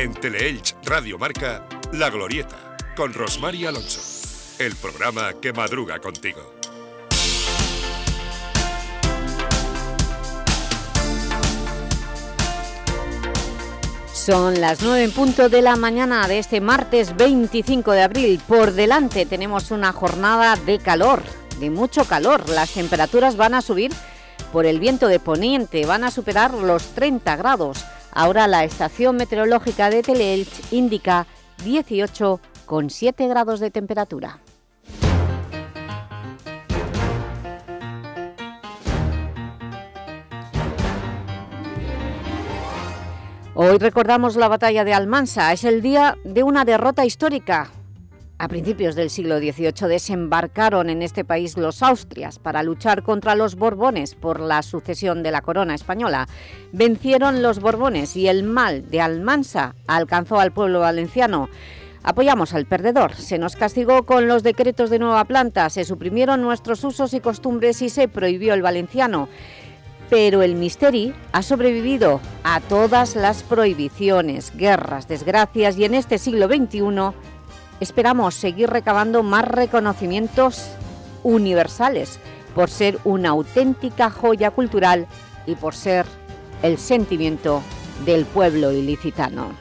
En Teleelch Radio Marca, La Glorieta, con Rosmar Alonso. El programa que madruga contigo. Son las 9 en punto de la mañana de este martes 25 de abril. Por delante tenemos una jornada de calor, de mucho calor. Las temperaturas van a subir por el viento de poniente, van a superar los 30 grados. Ahora la estación meteorológica de Teleelch indica 18,7 grados de temperatura. Hoy recordamos la batalla de Almansa. Es el día de una derrota histórica. A principios del siglo XVIII desembarcaron en este país los Austrias para luchar contra los Borbones por la sucesión de la corona española. Vencieron los Borbones y el mal de Almansa alcanzó al pueblo valenciano. Apoyamos al perdedor. Se nos castigó con los decretos de nueva planta, se suprimieron nuestros usos y costumbres y se prohibió el valenciano pero el Misteri ha sobrevivido a todas las prohibiciones, guerras, desgracias y en este siglo XXI esperamos seguir recabando más reconocimientos universales por ser una auténtica joya cultural y por ser el sentimiento del pueblo ilicitano.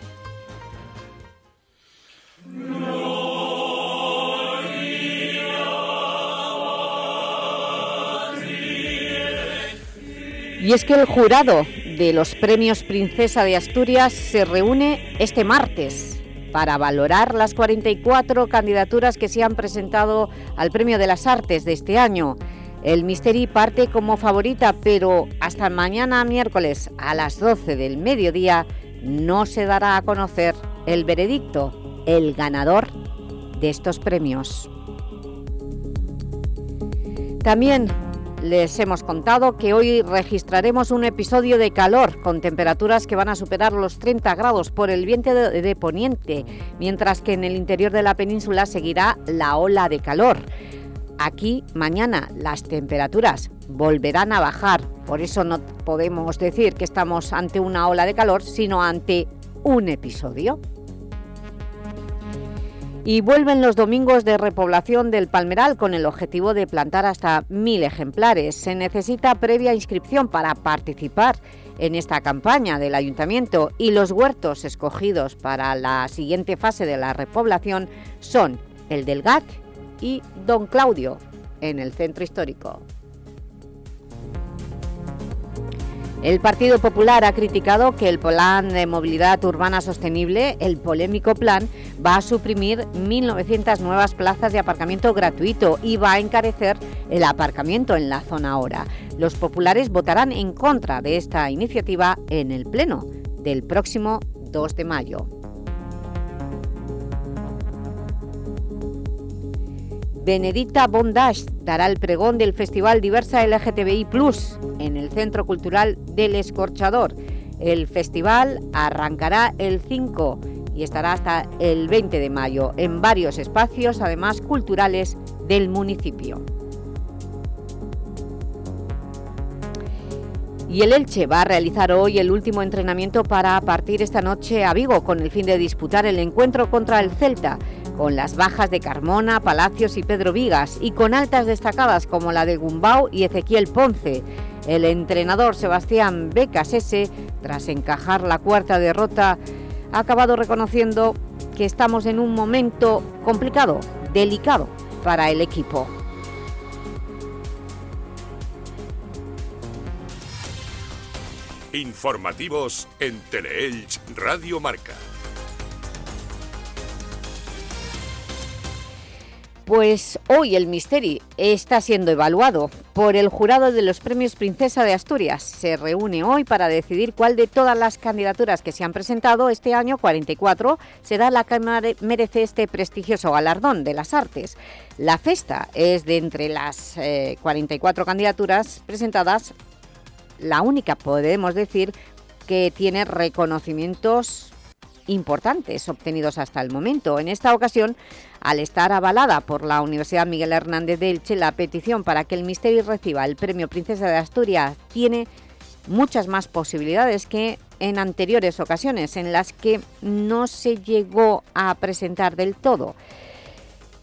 Y es que el jurado de los premios Princesa de Asturias se reúne este martes para valorar las 44 candidaturas que se han presentado al Premio de las Artes de este año. El Misteri parte como favorita, pero hasta mañana miércoles a las 12 del mediodía no se dará a conocer el veredicto, el ganador de estos premios. También les hemos contado que hoy registraremos un episodio de calor con temperaturas que van a superar los 30 grados por el viento de, poniente, mientras que en el interior de la península seguirá la ola de calor. Aquí mañana las temperaturas volverán a bajar, por eso no podemos decir que estamos ante una ola de calor, sino ante un episodio. Y vuelven los domingos de repoblación del Palmeral con el objetivo de plantar hasta mil ejemplares. Se necesita previa inscripción para participar en esta campaña del Ayuntamiento y los huertos escogidos para la siguiente fase de la repoblación son el del GAT y Don Claudio, en el Centro Histórico. El Partido Popular ha criticado que el Plan de Movilidad Urbana Sostenible, el polémico plan, va a suprimir 1.900 nuevas plazas de aparcamiento gratuito y va a encarecer el aparcamiento en la zona ahora. Los populares votarán en contra de esta iniciativa en el Pleno del próximo 2 de mayo. Benedicta Bondage dará el pregón del Festival Diversa LGTBI Plus en el Centro Cultural del Escorchador. El festival arrancará el 5 y estará hasta el 20 de mayo en varios espacios, además culturales, del municipio. Y el Elche va a realizar hoy el último entrenamiento para partir esta noche a Vigo con el fin de disputar el encuentro contra el Celta con las bajas de Carmona, Palacios y Pedro Vigas, y con altas destacadas como la de Gumbau y Ezequiel Ponce. El entrenador Sebastián Becasese, tras encajar la cuarta derrota, ha acabado reconociendo que estamos en un momento complicado, delicado para el equipo. Informativos en Teleelch Radio Marca. Pues hoy el Misteri está siendo evaluado por el jurado de los premios Princesa de Asturias. Se reúne hoy para decidir cuál de todas las candidaturas que se han presentado este año, 44, será la que merece este prestigioso galardón de las artes. La festa es de entre las 44 eh, candidaturas presentadas, la única, podemos decir, que tiene reconocimientos importantes obtenidos hasta el momento. En esta ocasión, al estar avalada por la Universidad Miguel Hernández de Elche, la petición para que el Misterio reciba el Premio Princesa de Asturias tiene muchas más posibilidades que en anteriores ocasiones en las que no se llegó a presentar del todo.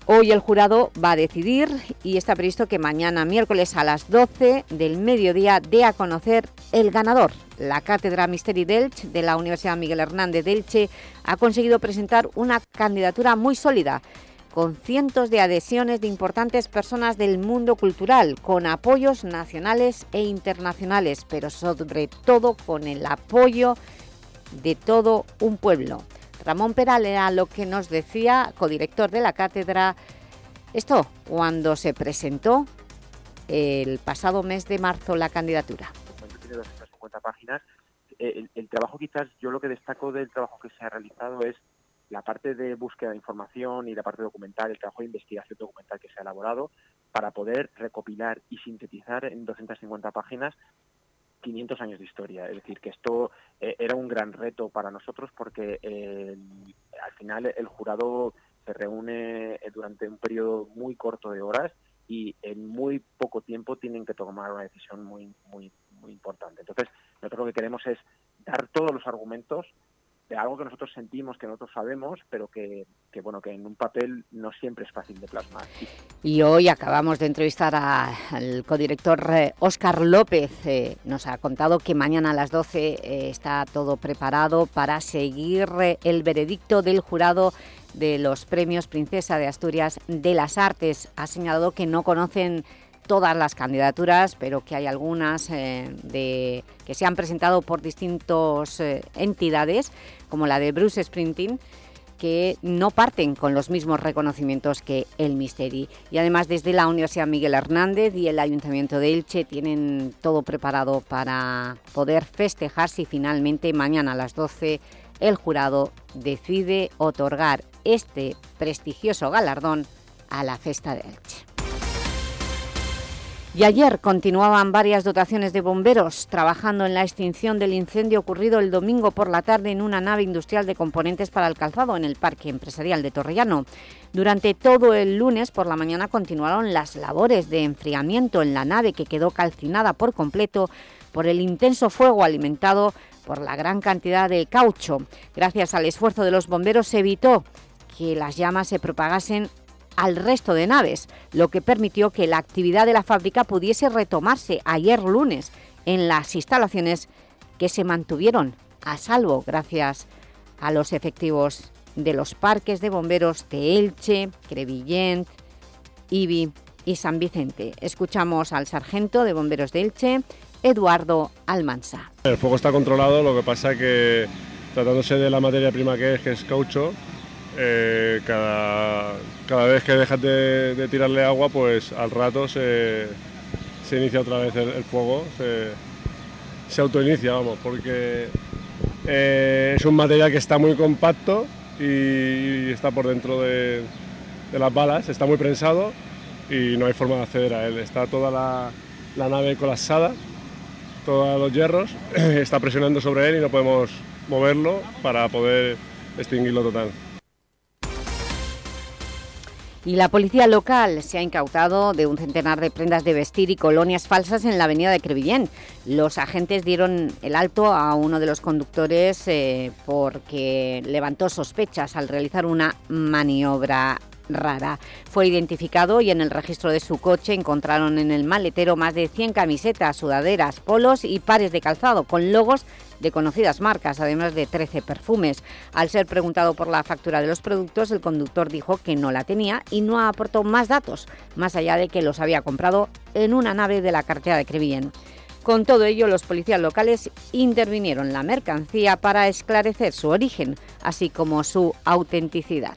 Hoy el jurado va a decidir y está previsto que mañana, miércoles a las 12 del mediodía, dé a conocer el ganador. La Cátedra Misteri Delch de la Universidad Miguel Hernández de Elche ha conseguido presentar una candidatura muy sólida, con cientos de adhesiones de importantes personas del mundo cultural, con apoyos nacionales e internacionales, pero sobre todo con el apoyo de todo un pueblo. Ramón Peral era lo que nos decía, codirector de la cátedra, esto cuando se presentó el pasado mes de marzo la candidatura. Tiene 250 páginas. Eh, el, trabajo quizás, yo lo que destaco del trabajo que se ha realizado es la parte de búsqueda de información y la parte documental, el trabajo de investigación documental que se ha elaborado para poder recopilar y sintetizar en 250 páginas 500 años de historia. Es decir, que esto eh, era un gran reto para nosotros porque eh, al final el jurado se reúne eh, durante un periodo muy corto de horas y en muy poco tiempo tienen que tomar una decisión muy, muy, muy importante. Entonces, nosotros lo que queremos es dar todos los argumentos de algo que nosotros sentimos, que nosotros sabemos, pero que, bueno, que en un papel no siempre es fácil de plasmar. Y hoy acabamos de entrevistar al codirector Óscar eh, López. Eh, nos ha contado que mañana a las 12 eh, está todo preparado para seguir el veredicto del jurado de los premios Princesa de Asturias de las Artes. Ha señalado que no conocen todas las candidaturas, pero que hay algunas de, que se han presentado por distintas entidades como la de Bruce Sprinting, que no parten con los mismos reconocimientos que el Misteri. Y además desde la Universidad Miguel Hernández y el Ayuntamiento de Elche tienen todo preparado para poder festejar si finalmente mañana a las 12 el jurado decide otorgar este prestigioso galardón a la Festa de Elche. Y ayer continuaban varias dotaciones de bomberos trabajando en la extinción del incendio ocurrido el domingo por la tarde en una nave industrial de componentes para el calzado en el Parque Empresarial de Torrellano. Durante todo el lunes por la mañana continuaron las labores de enfriamiento en la nave que quedó calcinada por completo por el intenso fuego alimentado por la gran cantidad de caucho. Gracias al esfuerzo de los bomberos se evitó que las llamas se propagasen al resto de naves, lo que permitió que la actividad de la fábrica pudiese retomarse ayer lunes en las instalaciones que se mantuvieron a salvo gracias a los efectivos de los parques de bomberos de Elche, Crevillent, Ibi y San Vicente. Escuchamos al sargento de bomberos de Elche, Eduardo Almansa. El fuego está controlado, lo que pasa que tratándose de la materia prima que es, que es caucho, eh, cada, cada, vez que dejas de, tirarle agua, pues al rato se, inicia otra vez el, fuego, se, autoinicia, vamos, porque eh, es un material que está muy compacto y, está por dentro de, las balas, está muy prensado y no hay forma de acceder a él. Está toda la, la nave colapsada, todos los hierros, está presionando sobre él y no podemos moverlo para poder extinguirlo total. Y la policía local se ha incautado de un centenar de prendas de vestir y colonias falsas en la avenida de Crevillén. Los agentes dieron el alto a uno de los conductores eh, porque levantó sospechas al realizar una maniobra rara. Fue identificado y en el registro de su coche encontraron en el maletero más de 100 camisetas, sudaderas, polos y pares de calzado con logos de conocidas marcas, además de 13 perfumes. Al ser preguntado por la factura de los productos, el conductor dijo que no la tenía y no aportó más datos, más allá de que los había comprado en una nave de la cartera de Crevillén. Con todo ello, los policías locales intervinieron la mercancía para esclarecer su origen, así como su autenticidad.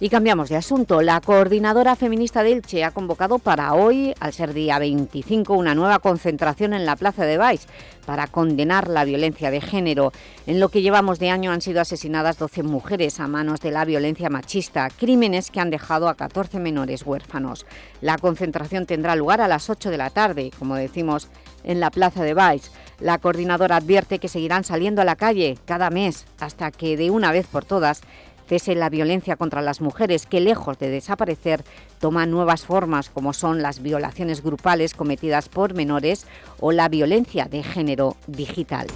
Y cambiamos de asunto. La coordinadora feminista de Elche ha convocado para hoy, al ser día 25, una nueva concentración en la Plaza de Baix para condenar la violencia de género. En lo que llevamos de año han sido asesinadas 12 mujeres a manos de la violencia machista, crímenes que han dejado a 14 menores huérfanos. La concentración tendrá lugar a las 8 de la tarde, como decimos, en la Plaza de Baix. La coordinadora advierte que seguirán saliendo a la calle cada mes hasta que de una vez por todas cese la violencia contra las mujeres que, lejos de desaparecer, toma nuevas formas como son las violaciones grupales cometidas por menores o la violencia de género digital.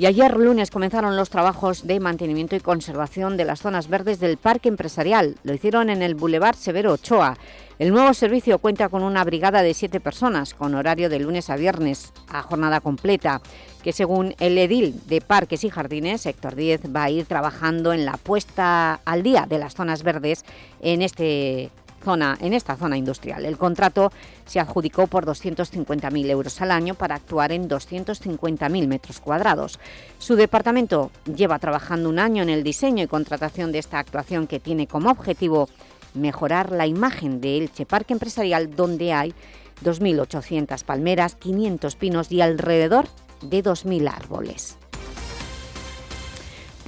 Y ayer lunes comenzaron los trabajos de mantenimiento y conservación de las zonas verdes del Parque Empresarial. Lo hicieron en el Boulevard Severo Ochoa. El nuevo servicio cuenta con una brigada de siete personas, con horario de lunes a viernes, a jornada completa, que según el edil de Parques y Jardines, Héctor Díez, va a ir trabajando en la puesta al día de las zonas verdes en este zona, en esta zona industrial. El contrato se adjudicó por 250.000 euros al año para actuar en 250.000 metros cuadrados. Su departamento lleva trabajando un año en el diseño y contratación de esta actuación que tiene como objetivo mejorar la imagen de Elche Parque Empresarial donde hay 2.800 palmeras, 500 pinos y alrededor de 2.000 árboles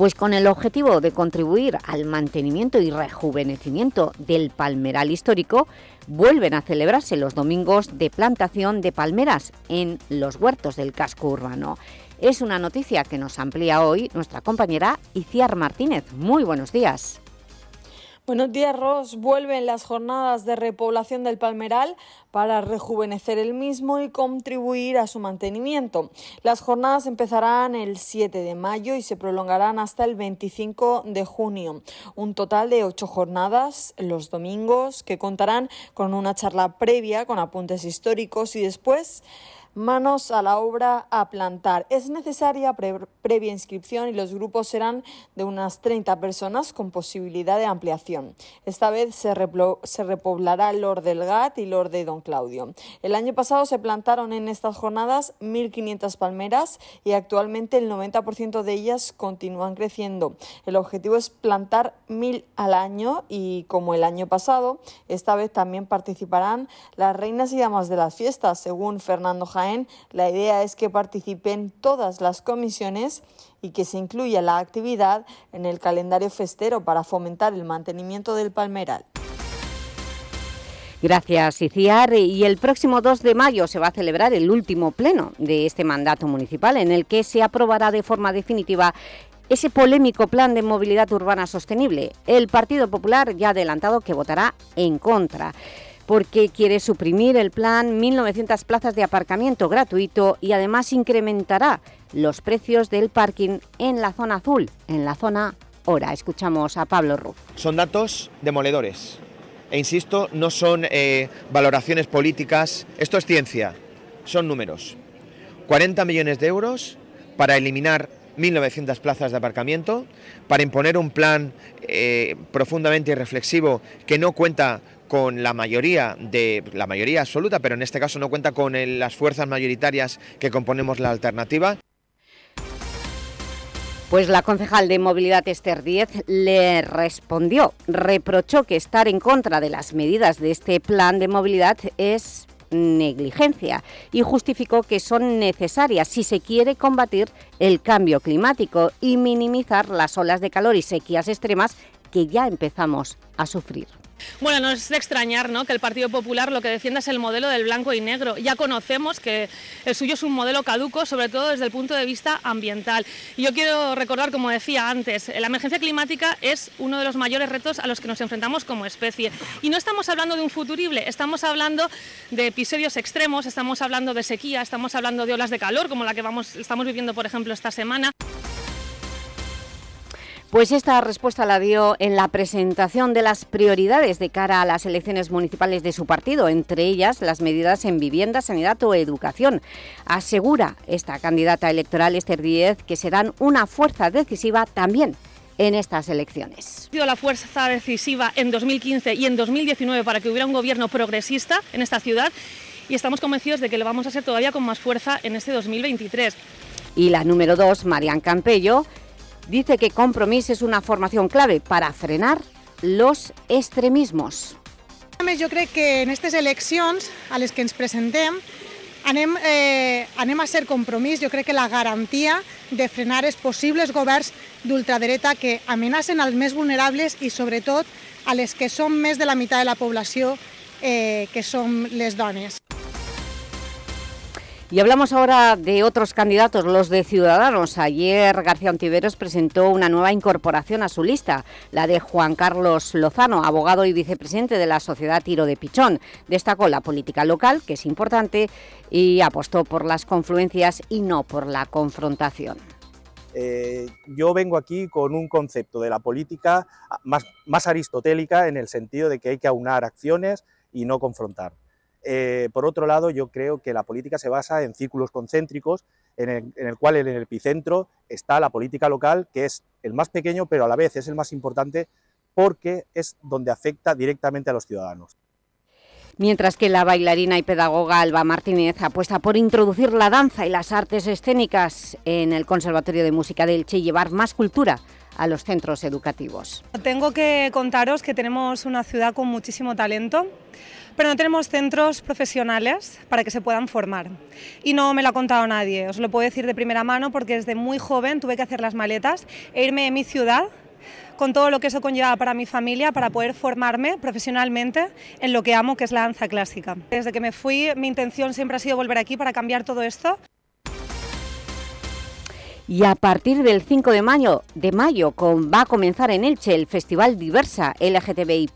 pues con el objetivo de contribuir al mantenimiento y rejuvenecimiento del palmeral histórico, vuelven a celebrarse los domingos de plantación de palmeras en los huertos del casco urbano. Es una noticia que nos amplía hoy nuestra compañera Iciar Martínez. Muy buenos días. Buenos días, Ross. Vuelven las jornadas de repoblación del Palmeral para rejuvenecer el mismo y contribuir a su mantenimiento. Las jornadas empezarán el 7 de mayo y se prolongarán hasta el 25 de junio. Un total de ocho jornadas los domingos que contarán con una charla previa con apuntes históricos y después manos a la obra a plantar. Es necesaria previa inscripción y los grupos serán de unas 30 personas con posibilidad de ampliación. Esta vez se, se repoblará Lord del Gat y Lord de Don Claudio. El año pasado se plantaron en estas jornadas 1.500 palmeras y actualmente el 90% de ellas continúan creciendo. El objetivo es plantar 1.000 al año y como el año pasado, esta vez también participarán las reinas y damas de las fiestas, según Fernando La idea es que participen todas las comisiones y que se incluya la actividad en el calendario festero para fomentar el mantenimiento del palmeral. Gracias, Iciar. Y el próximo 2 de mayo se va a celebrar el último pleno de este mandato municipal, en el que se aprobará de forma definitiva ese polémico plan de movilidad urbana sostenible. El Partido Popular ya ha adelantado que votará en contra porque quiere suprimir el plan 1.900 plazas de aparcamiento gratuito y además incrementará los precios del parking en la zona azul, en la zona hora. Escuchamos a Pablo Ruz. Son datos demoledores e insisto, no son eh, valoraciones políticas, esto es ciencia, son números. 40 millones de euros para eliminar 1.900 plazas de aparcamiento, para imponer un plan eh, profundamente reflexivo que no cuenta con la mayoría de la mayoría absoluta, pero en este caso no cuenta con las fuerzas mayoritarias que componemos la alternativa. Pues la concejal de Movilidad Esther Díez le respondió, reprochó que estar en contra de las medidas de este plan de movilidad es negligencia y justificó que son necesarias si se quiere combatir el cambio climático y minimizar las olas de calor y sequías extremas que ya empezamos a sufrir. Bueno, no es de extrañar ¿no? que el Partido Popular lo que defienda es el modelo del blanco y negro. Ya conocemos que el suyo es un modelo caduco, sobre todo desde el punto de vista ambiental. Y yo quiero recordar, como decía antes, la emergencia climática es uno de los mayores retos a los que nos enfrentamos como especie. Y no estamos hablando de un futurible, estamos hablando de episodios extremos, estamos hablando de sequía, estamos hablando de olas de calor, como la que vamos, estamos viviendo, por ejemplo, esta semana. Pues esta respuesta la dio en la presentación de las prioridades de cara a las elecciones municipales de su partido, entre ellas las medidas en vivienda, sanidad o educación. Asegura esta candidata electoral Esther Díez que serán una fuerza decisiva también en estas elecciones. Ha sido la fuerza decisiva en 2015 y en 2019 para que hubiera un gobierno progresista en esta ciudad y estamos convencidos de que lo vamos a ser todavía con más fuerza en este 2023. Y la número dos, Marian Campello, dice que Compromís es una formación clave para frenar los extremismos. Jo crec que en aquestes eleccions a les que ens presentem anem, eh, anem a ser compromís, jo crec que la garantia de frenar els possibles governs d'ultradereta que amenacen als més vulnerables i sobretot a les que són més de la meitat de la població, eh, que som les dones. Y hablamos ahora de otros candidatos, los de Ciudadanos. Ayer García Ontiveros presentó una nueva incorporación a su lista, la de Juan Carlos Lozano, abogado y vicepresidente de la Sociedad Tiro de Pichón. Destacó la política local, que es importante, y apostó por las confluencias y no por la confrontación. Eh, yo vengo aquí con un concepto de la política más, más aristotélica en el sentido de que hay que aunar acciones y no confrontar. Eh, por otro lado, yo creo que la política se basa en círculos concéntricos, en el, cual en el epicentro está la política local, que es el más pequeño, pero a la vez es el más importante porque es donde afecta directamente a los ciudadanos. Mientras que la bailarina y pedagoga Alba Martínez apuesta por introducir la danza y las artes escénicas en el Conservatorio de Música de Elche y llevar más cultura a los centros educativos. Tengo que contaros que tenemos una ciudad con muchísimo talento, pero no tenemos centros profesionales para que se puedan formar. Y no me lo ha contado nadie, os lo puedo decir de primera mano porque desde muy joven tuve que hacer las maletas e irme de mi ciudad con todo lo que eso conlleva para mi familia, para poder formarme profesionalmente en lo que amo, que es la danza clásica. Desde que me fui, mi intención siempre ha sido volver aquí para cambiar todo esto. Y a partir del 5 de mayo, de mayo va a comenzar en Elche el Festival Diversa LGTBI+.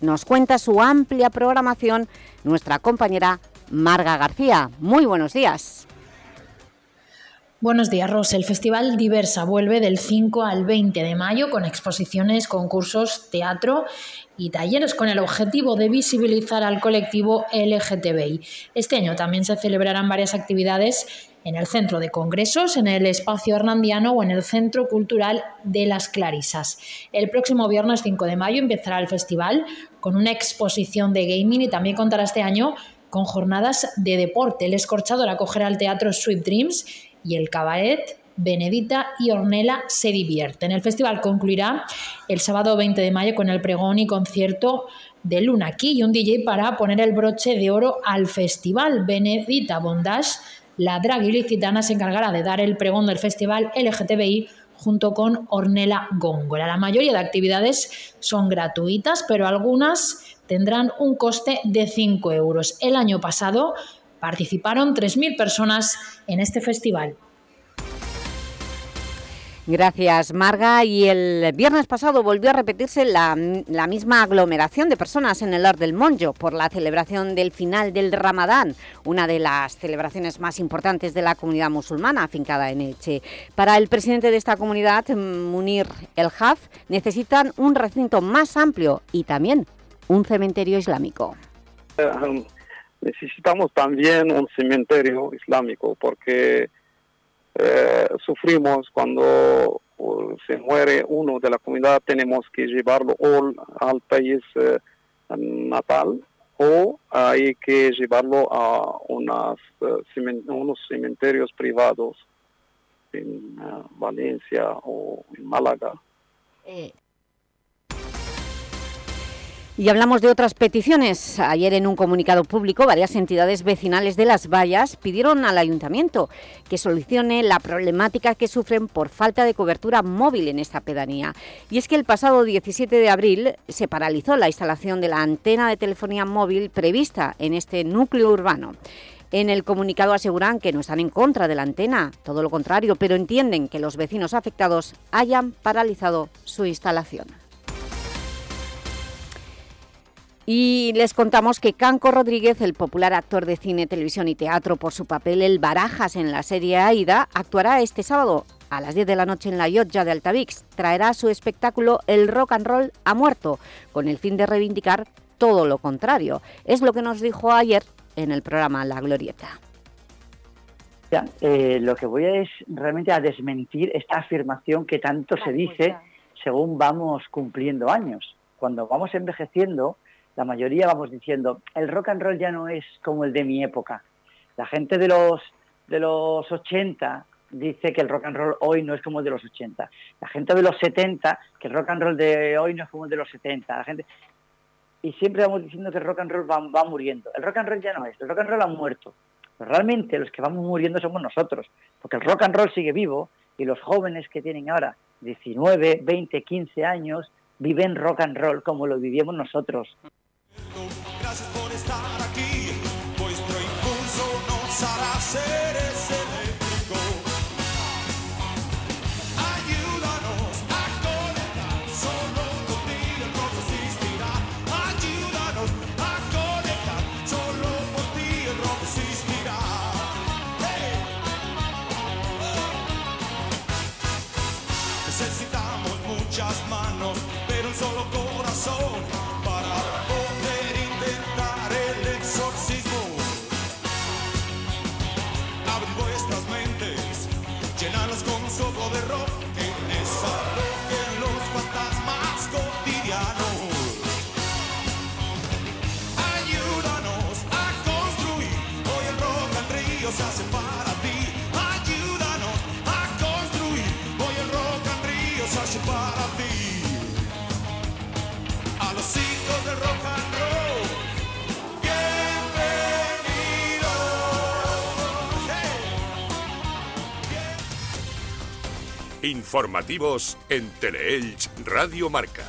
Nos cuenta su amplia programación nuestra compañera Marga García. Muy buenos días. Buenos días, Ros. El Festival Diversa vuelve del 5 al 20 de mayo con exposiciones, concursos, teatro y talleres con el objetivo de visibilizar al colectivo LGTBI. Este año también se celebrarán varias actividades en el Centro de Congresos, en el Espacio Hernandiano o en el Centro Cultural de las Clarisas. El próximo viernes 5 de mayo empezará el festival con una exposición de gaming y también contará este año con jornadas de deporte. El escorchador acogerá al teatro Sweet Dreams y el cabaret Benedita y Ornella se divierten. El festival concluirá el sábado 20 de mayo con el pregón y concierto de Luna aquí y un DJ para poner el broche de oro al festival. Benedita Bondage la drag ilicitana se encargará de dar el pregón del festival LGTBI junto con Ornella Góngora. La mayoría de actividades son gratuitas, pero algunas tendrán un coste de 5 euros. El año pasado participaron 3.000 personas en este festival. Gracias, Marga. Y el viernes pasado volvió a repetirse la, misma aglomeración de personas en el Or del Monjo por la celebración del final del Ramadán, una de las celebraciones más importantes de la comunidad musulmana afincada en Elche. Para el presidente de esta comunidad, Munir El Haf, necesitan un recinto más amplio y también un cementerio islámico. Eh, necesitamos también un cementerio islámico porque eh, sufrimos cuando se muere uno de la comunidad, tenemos que llevarlo al país eh, natal o hay que llevarlo a eh, unos cementerios privados en Valencia o en Málaga. Y hablamos de otras peticiones. Ayer en un comunicado público varias entidades vecinales de Las Vallas pidieron al Ayuntamiento que solucione la problemática que sufren por falta de cobertura móvil en esta pedanía. Y es que el pasado 17 de abril se paralizó la instalación de la antena de telefonía móvil prevista en este núcleo urbano. En el comunicado aseguran que no están en contra de la antena, todo lo contrario, pero entienden que los vecinos afectados hayan paralizado su instalación. Y les contamos que Canco Rodríguez, el popular actor de cine, televisión y teatro por su papel El Barajas en la serie Aida, actuará este sábado a las 10 de la noche en la Yotja de Altavix. Traerá su espectáculo El Rock and Roll ha muerto, con el fin de reivindicar todo lo contrario. Es lo que nos dijo ayer en el programa La Glorieta. Eh, lo que voy a es realmente a desmentir esta afirmación que tanto se dice según vamos cumpliendo años. Cuando vamos envejeciendo, la mayoría vamos diciendo, el rock and roll ya no es como el de mi época. La gente de los, de los 80 dice que el rock and roll hoy no es como el de los 80. La gente de los 70, que el rock and roll de hoy no es como el de los 70. La gente... Y siempre vamos diciendo que el rock and roll va, va muriendo. El rock and roll ya no es, el rock and roll ha muerto. Pero realmente los que vamos muriendo somos nosotros, porque el rock and roll sigue vivo y los jóvenes que tienen ahora 19, 20, 15 años viven rock and roll como lo vivíamos nosotros. say Informativos en Teleelch Radio Marca.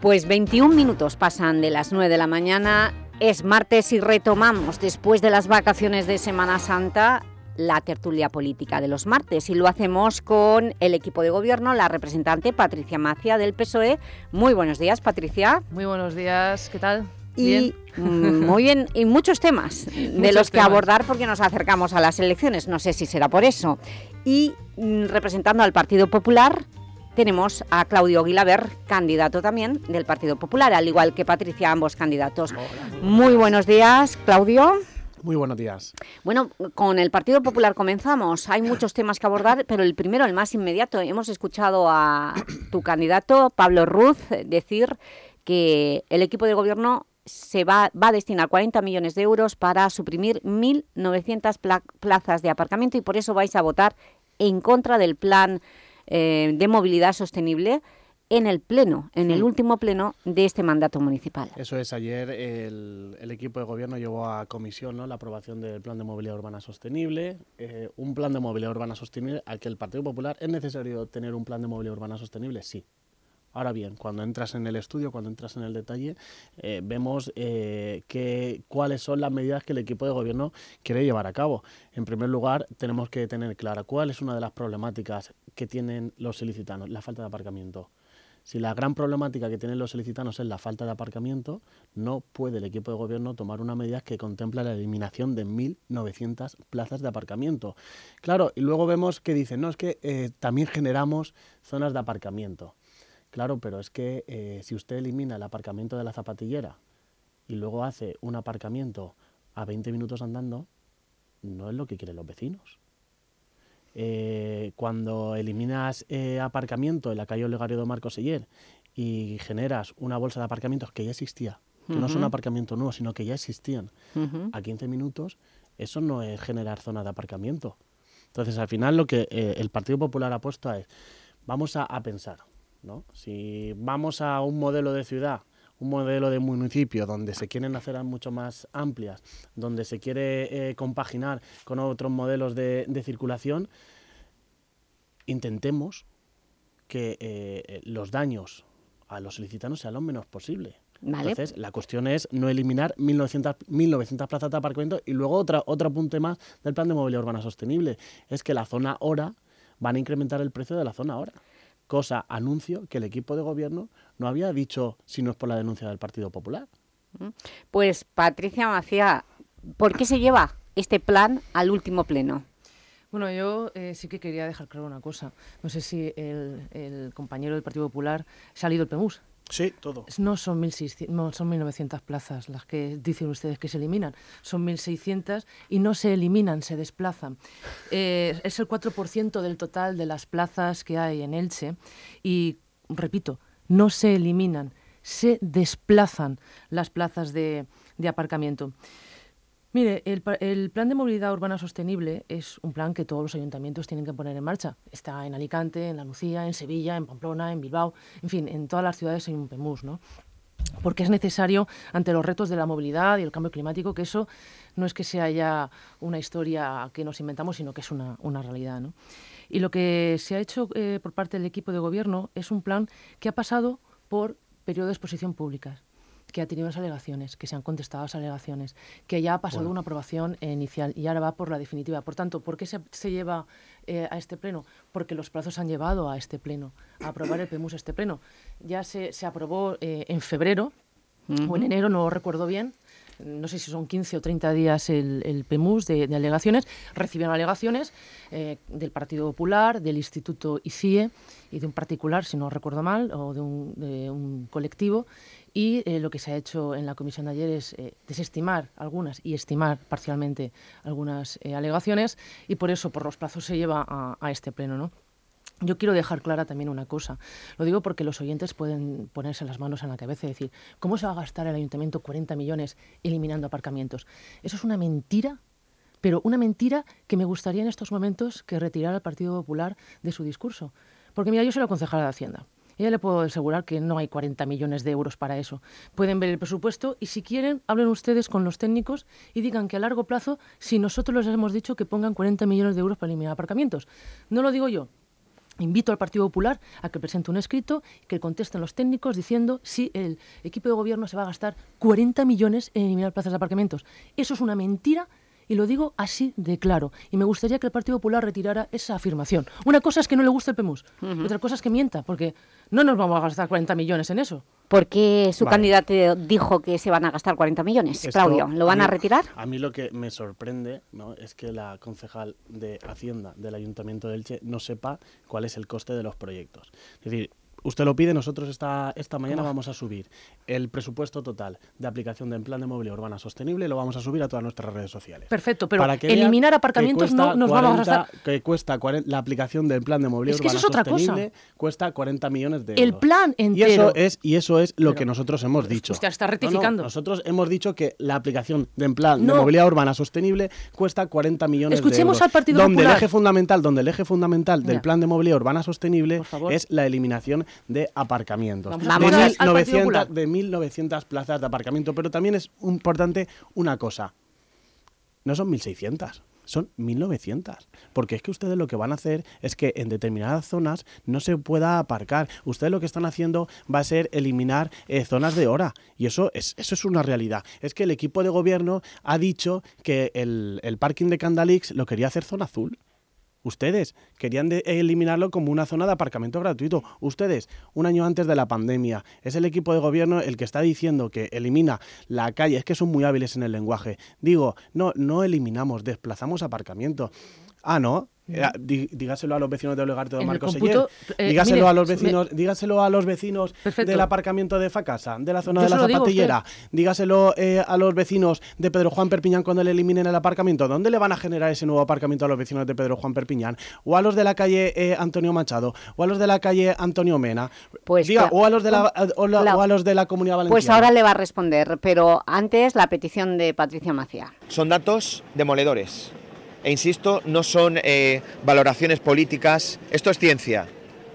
Pues 21 minutos pasan de las 9 de la mañana, es martes y retomamos después de las vacaciones de Semana Santa la tertulia política de los martes y lo hacemos con el equipo de gobierno, la representante Patricia Macia del PSOE. Muy buenos días, Patricia. Muy buenos días, ¿qué tal? Y mm, muy bien, y muchos temas de los que abordar porque nos acercamos a las elecciones, no sé si será por eso. Y mm, representando al Partido Popular, tenemos a Claudio Guilaber, candidato también del Partido Popular, al igual que Patricia, ambos candidatos. Muy buenos días, Claudio. Muy buenos días. Bueno, con el Partido Popular comenzamos. Hay muchos temas que abordar, pero el primero, el más inmediato. Hemos escuchado a tu candidato, Pablo Ruz, decir que el equipo de gobierno se va, va a destinar 40 millones de euros para suprimir 1.900 plazas de aparcamiento y por eso vais a votar en contra del plan eh, de movilidad sostenible en el pleno, en el último pleno de este mandato municipal. Eso es, ayer el, equipo de gobierno llevó a comisión ¿no? la aprobación del plan de movilidad urbana sostenible, eh, un plan de movilidad urbana sostenible al que el Partido Popular, ¿es necesario tener un plan de movilidad urbana sostenible? Sí. Ahora bien, cuando entras en el estudio, cuando entras en el detalle, eh, vemos eh, que, cuáles son las medidas que el equipo de gobierno quiere llevar a cabo. En primer lugar, tenemos que tener clara cuál es una de las problemáticas que tienen los solicitanos, la falta de aparcamiento. Si la gran problemática que tienen los solicitanos es la falta de aparcamiento, no puede el equipo de gobierno tomar una medida que contempla la eliminación de 1.900 plazas de aparcamiento. Claro, y luego vemos que dicen, no, es que eh, también generamos zonas de aparcamiento. Claro, pero es que eh, si usted elimina el aparcamiento de la zapatillera y luego hace un aparcamiento a 20 minutos andando, no es lo que quieren los vecinos. Eh, cuando eliminas eh, aparcamiento en la calle Olegario de Marcos Seller y generas una bolsa de aparcamientos que ya existía, que no son aparcamientos nuevos, sino que ya existían, a 15 minutos, eso no es generar zona de aparcamiento. Entonces, al final, lo que eh, el Partido Popular ha puesto es, vamos a, pensar, ¿no? Si vamos a un modelo de ciudad un modelo de municipio donde se quieren hacer mucho más amplias, donde se quiere compaginar con otros modelos de, de circulación, intentemos que eh, los daños a los solicitanos sean lo menos posible. Entonces, la cuestión es no eliminar 1.900, 1900 plazas de aparcamiento y luego otra, otro punto más del plan de movilidad urbana sostenible, es que la zona hora van a incrementar el precio de la zona hora. Cosa, anuncio, que el equipo de gobierno no había dicho si no es por la denuncia del Partido Popular. Pues, Patricia Macía, ¿por qué se lleva este plan al último pleno? Bueno, yo eh, sí que quería dejar claro una cosa. No sé si el, compañero del Partido Popular ha salido el PEMUS. Sí, todo. No son, 1600, no, son 1.900 plazas las que dicen ustedes que se eliminan. Son 1.600 y no se eliminan, se desplazan. Eh, es el 4% del total de las plazas que hay en Elche. Y, repito, no se eliminan, se desplazan las plazas de, de aparcamiento. Mire, el, plan de movilidad urbana sostenible es un plan que todos los ayuntamientos tienen que poner en marcha. Está en Alicante, en La Lucía, en Sevilla, en Pamplona, en Bilbao, en fin, en todas las ciudades hay un PEMUS, ¿no? Porque es necesario, ante los retos de la movilidad y el cambio climático, que eso no es que sea ya una historia que nos inventamos, sino que es una, realidad, ¿no? Y lo que se ha hecho eh, por parte del equipo de gobierno es un plan que ha pasado por periodo de exposición pública que ha tenido las alegaciones, que se han contestado las alegaciones, que ya ha pasado una aprobación inicial y ahora va por la definitiva. Por tanto, ¿por qué se, lleva eh, a este pleno? Porque los plazos han llevado a este pleno, a aprobar el PEMUS este pleno. Ya se, aprobó eh, en febrero o en enero, no recuerdo bien, no sé si son 15 o 30 días el, PEMUS de, alegaciones, recibieron alegaciones eh, del Partido Popular, del Instituto ICIE y de un particular, si no recuerdo mal, o de un, de un colectivo, y eh, lo que se ha hecho en la comisión de ayer es eh, desestimar algunas y estimar parcialmente algunas eh, alegaciones y por eso, por los plazos, se lleva a, este pleno. ¿no? Yo quiero dejar clara también una cosa. Lo digo porque los oyentes pueden ponerse las manos en la cabeza y decir, ¿cómo se va a gastar el ayuntamiento 40 millones eliminando aparcamientos? Eso es una mentira, pero una mentira que me gustaría en estos momentos que retirara el Partido Popular de su discurso. Porque mira, yo soy la concejala de Hacienda ya le puedo asegurar que no hay 40 millones de euros para eso. Pueden ver el presupuesto y si quieren, hablen ustedes con los técnicos y digan que a largo plazo, si nosotros les hemos dicho que pongan 40 millones de euros para eliminar aparcamientos. No lo digo yo, Invito al Partido Popular a que presente un escrito que contesten los técnicos diciendo si el equipo de gobierno se va a gastar 40 millones en eliminar plazas de aparcamientos. Eso es una mentira y lo digo así de claro. Y me gustaría que el Partido Popular retirara esa afirmación. Una cosa es que no le guste el PEMUS, otra cosa es que mienta, porque no nos vamos a gastar 40 millones en eso. ¿Por qué su candidato dijo que se van a gastar 40 millones, Claudio? ¿Lo van a, retirar? A mí lo que me sorprende ¿no? es que la concejal de Hacienda del Ayuntamiento de Elche no sepa cuál es el coste de los proyectos. Es decir, usted lo pide, nosotros esta, esta mañana vamos a subir el presupuesto total de aplicación del plan de movilidad urbana sostenible, lo vamos a subir a todas nuestras redes sociales. Perfecto, pero eliminar aparcamientos no nos vamos a gastar... Que cuesta la aplicación del plan de movilidad es que urbana eso es otra sostenible cosa. cuesta 40 millones de euros. El plan entero. Y eso es, y eso es lo que nosotros hemos dicho. Usted está rectificando. nosotros hemos dicho que la aplicación del plan No. de movilidad urbana sostenible cuesta 40 millones de Escuchemos euros. al Partido donde Popular. El eje fundamental, donde el eje fundamental del plan de movilidad urbana sostenible es la eliminación de aparcamientos. Vamos de, a escuchar al Partido 1900, Popular. de 1.900 plazas de aparcamiento. Pero también es importante una cosa. No son 1.600. Son 1.900. Porque es que ustedes lo que van a hacer es que en determinadas zonas no se pueda aparcar. Ustedes lo que están haciendo va a ser eliminar eh, zonas de hora. Y eso es, eso es una realidad. Es que el equipo de gobierno ha dicho que el, el parking de Candalix lo quería hacer zona azul. Ustedes querían eliminarlo como una zona de aparcamiento gratuito. Ustedes, un año antes de la pandemia, es el equipo de gobierno el que está diciendo que elimina la calle. Es que son muy hábiles en el lenguaje. Digo, no, no eliminamos, desplazamos aparcamiento. Ah, no. Eh, dí- dígaselo a los vecinos de Olegarto de Marcos cómputo, Seller. eh, dígaselo mire, a los me- vecinos, dígaselo a los vecinos Perfecto. del aparcamiento de Facasa, de la zona Yo de la zapatillera. Dígaselo eh, a los vecinos de Pedro Juan Perpiñán cuando le eliminen el aparcamiento. ¿Dónde le van a generar ese nuevo aparcamiento a los vecinos de Pedro Juan Perpiñán? O a los de la calle eh, Antonio Machado, o a los de la calle Antonio Mena. Pues, Diga, o a los de la, o la- Clau- o a los de la Comunidad Valenciana. Pues ahora le va a responder, pero antes la petición de Patricia Macía. Son datos demoledores. E insisto, no son eh, valoraciones políticas, esto es ciencia,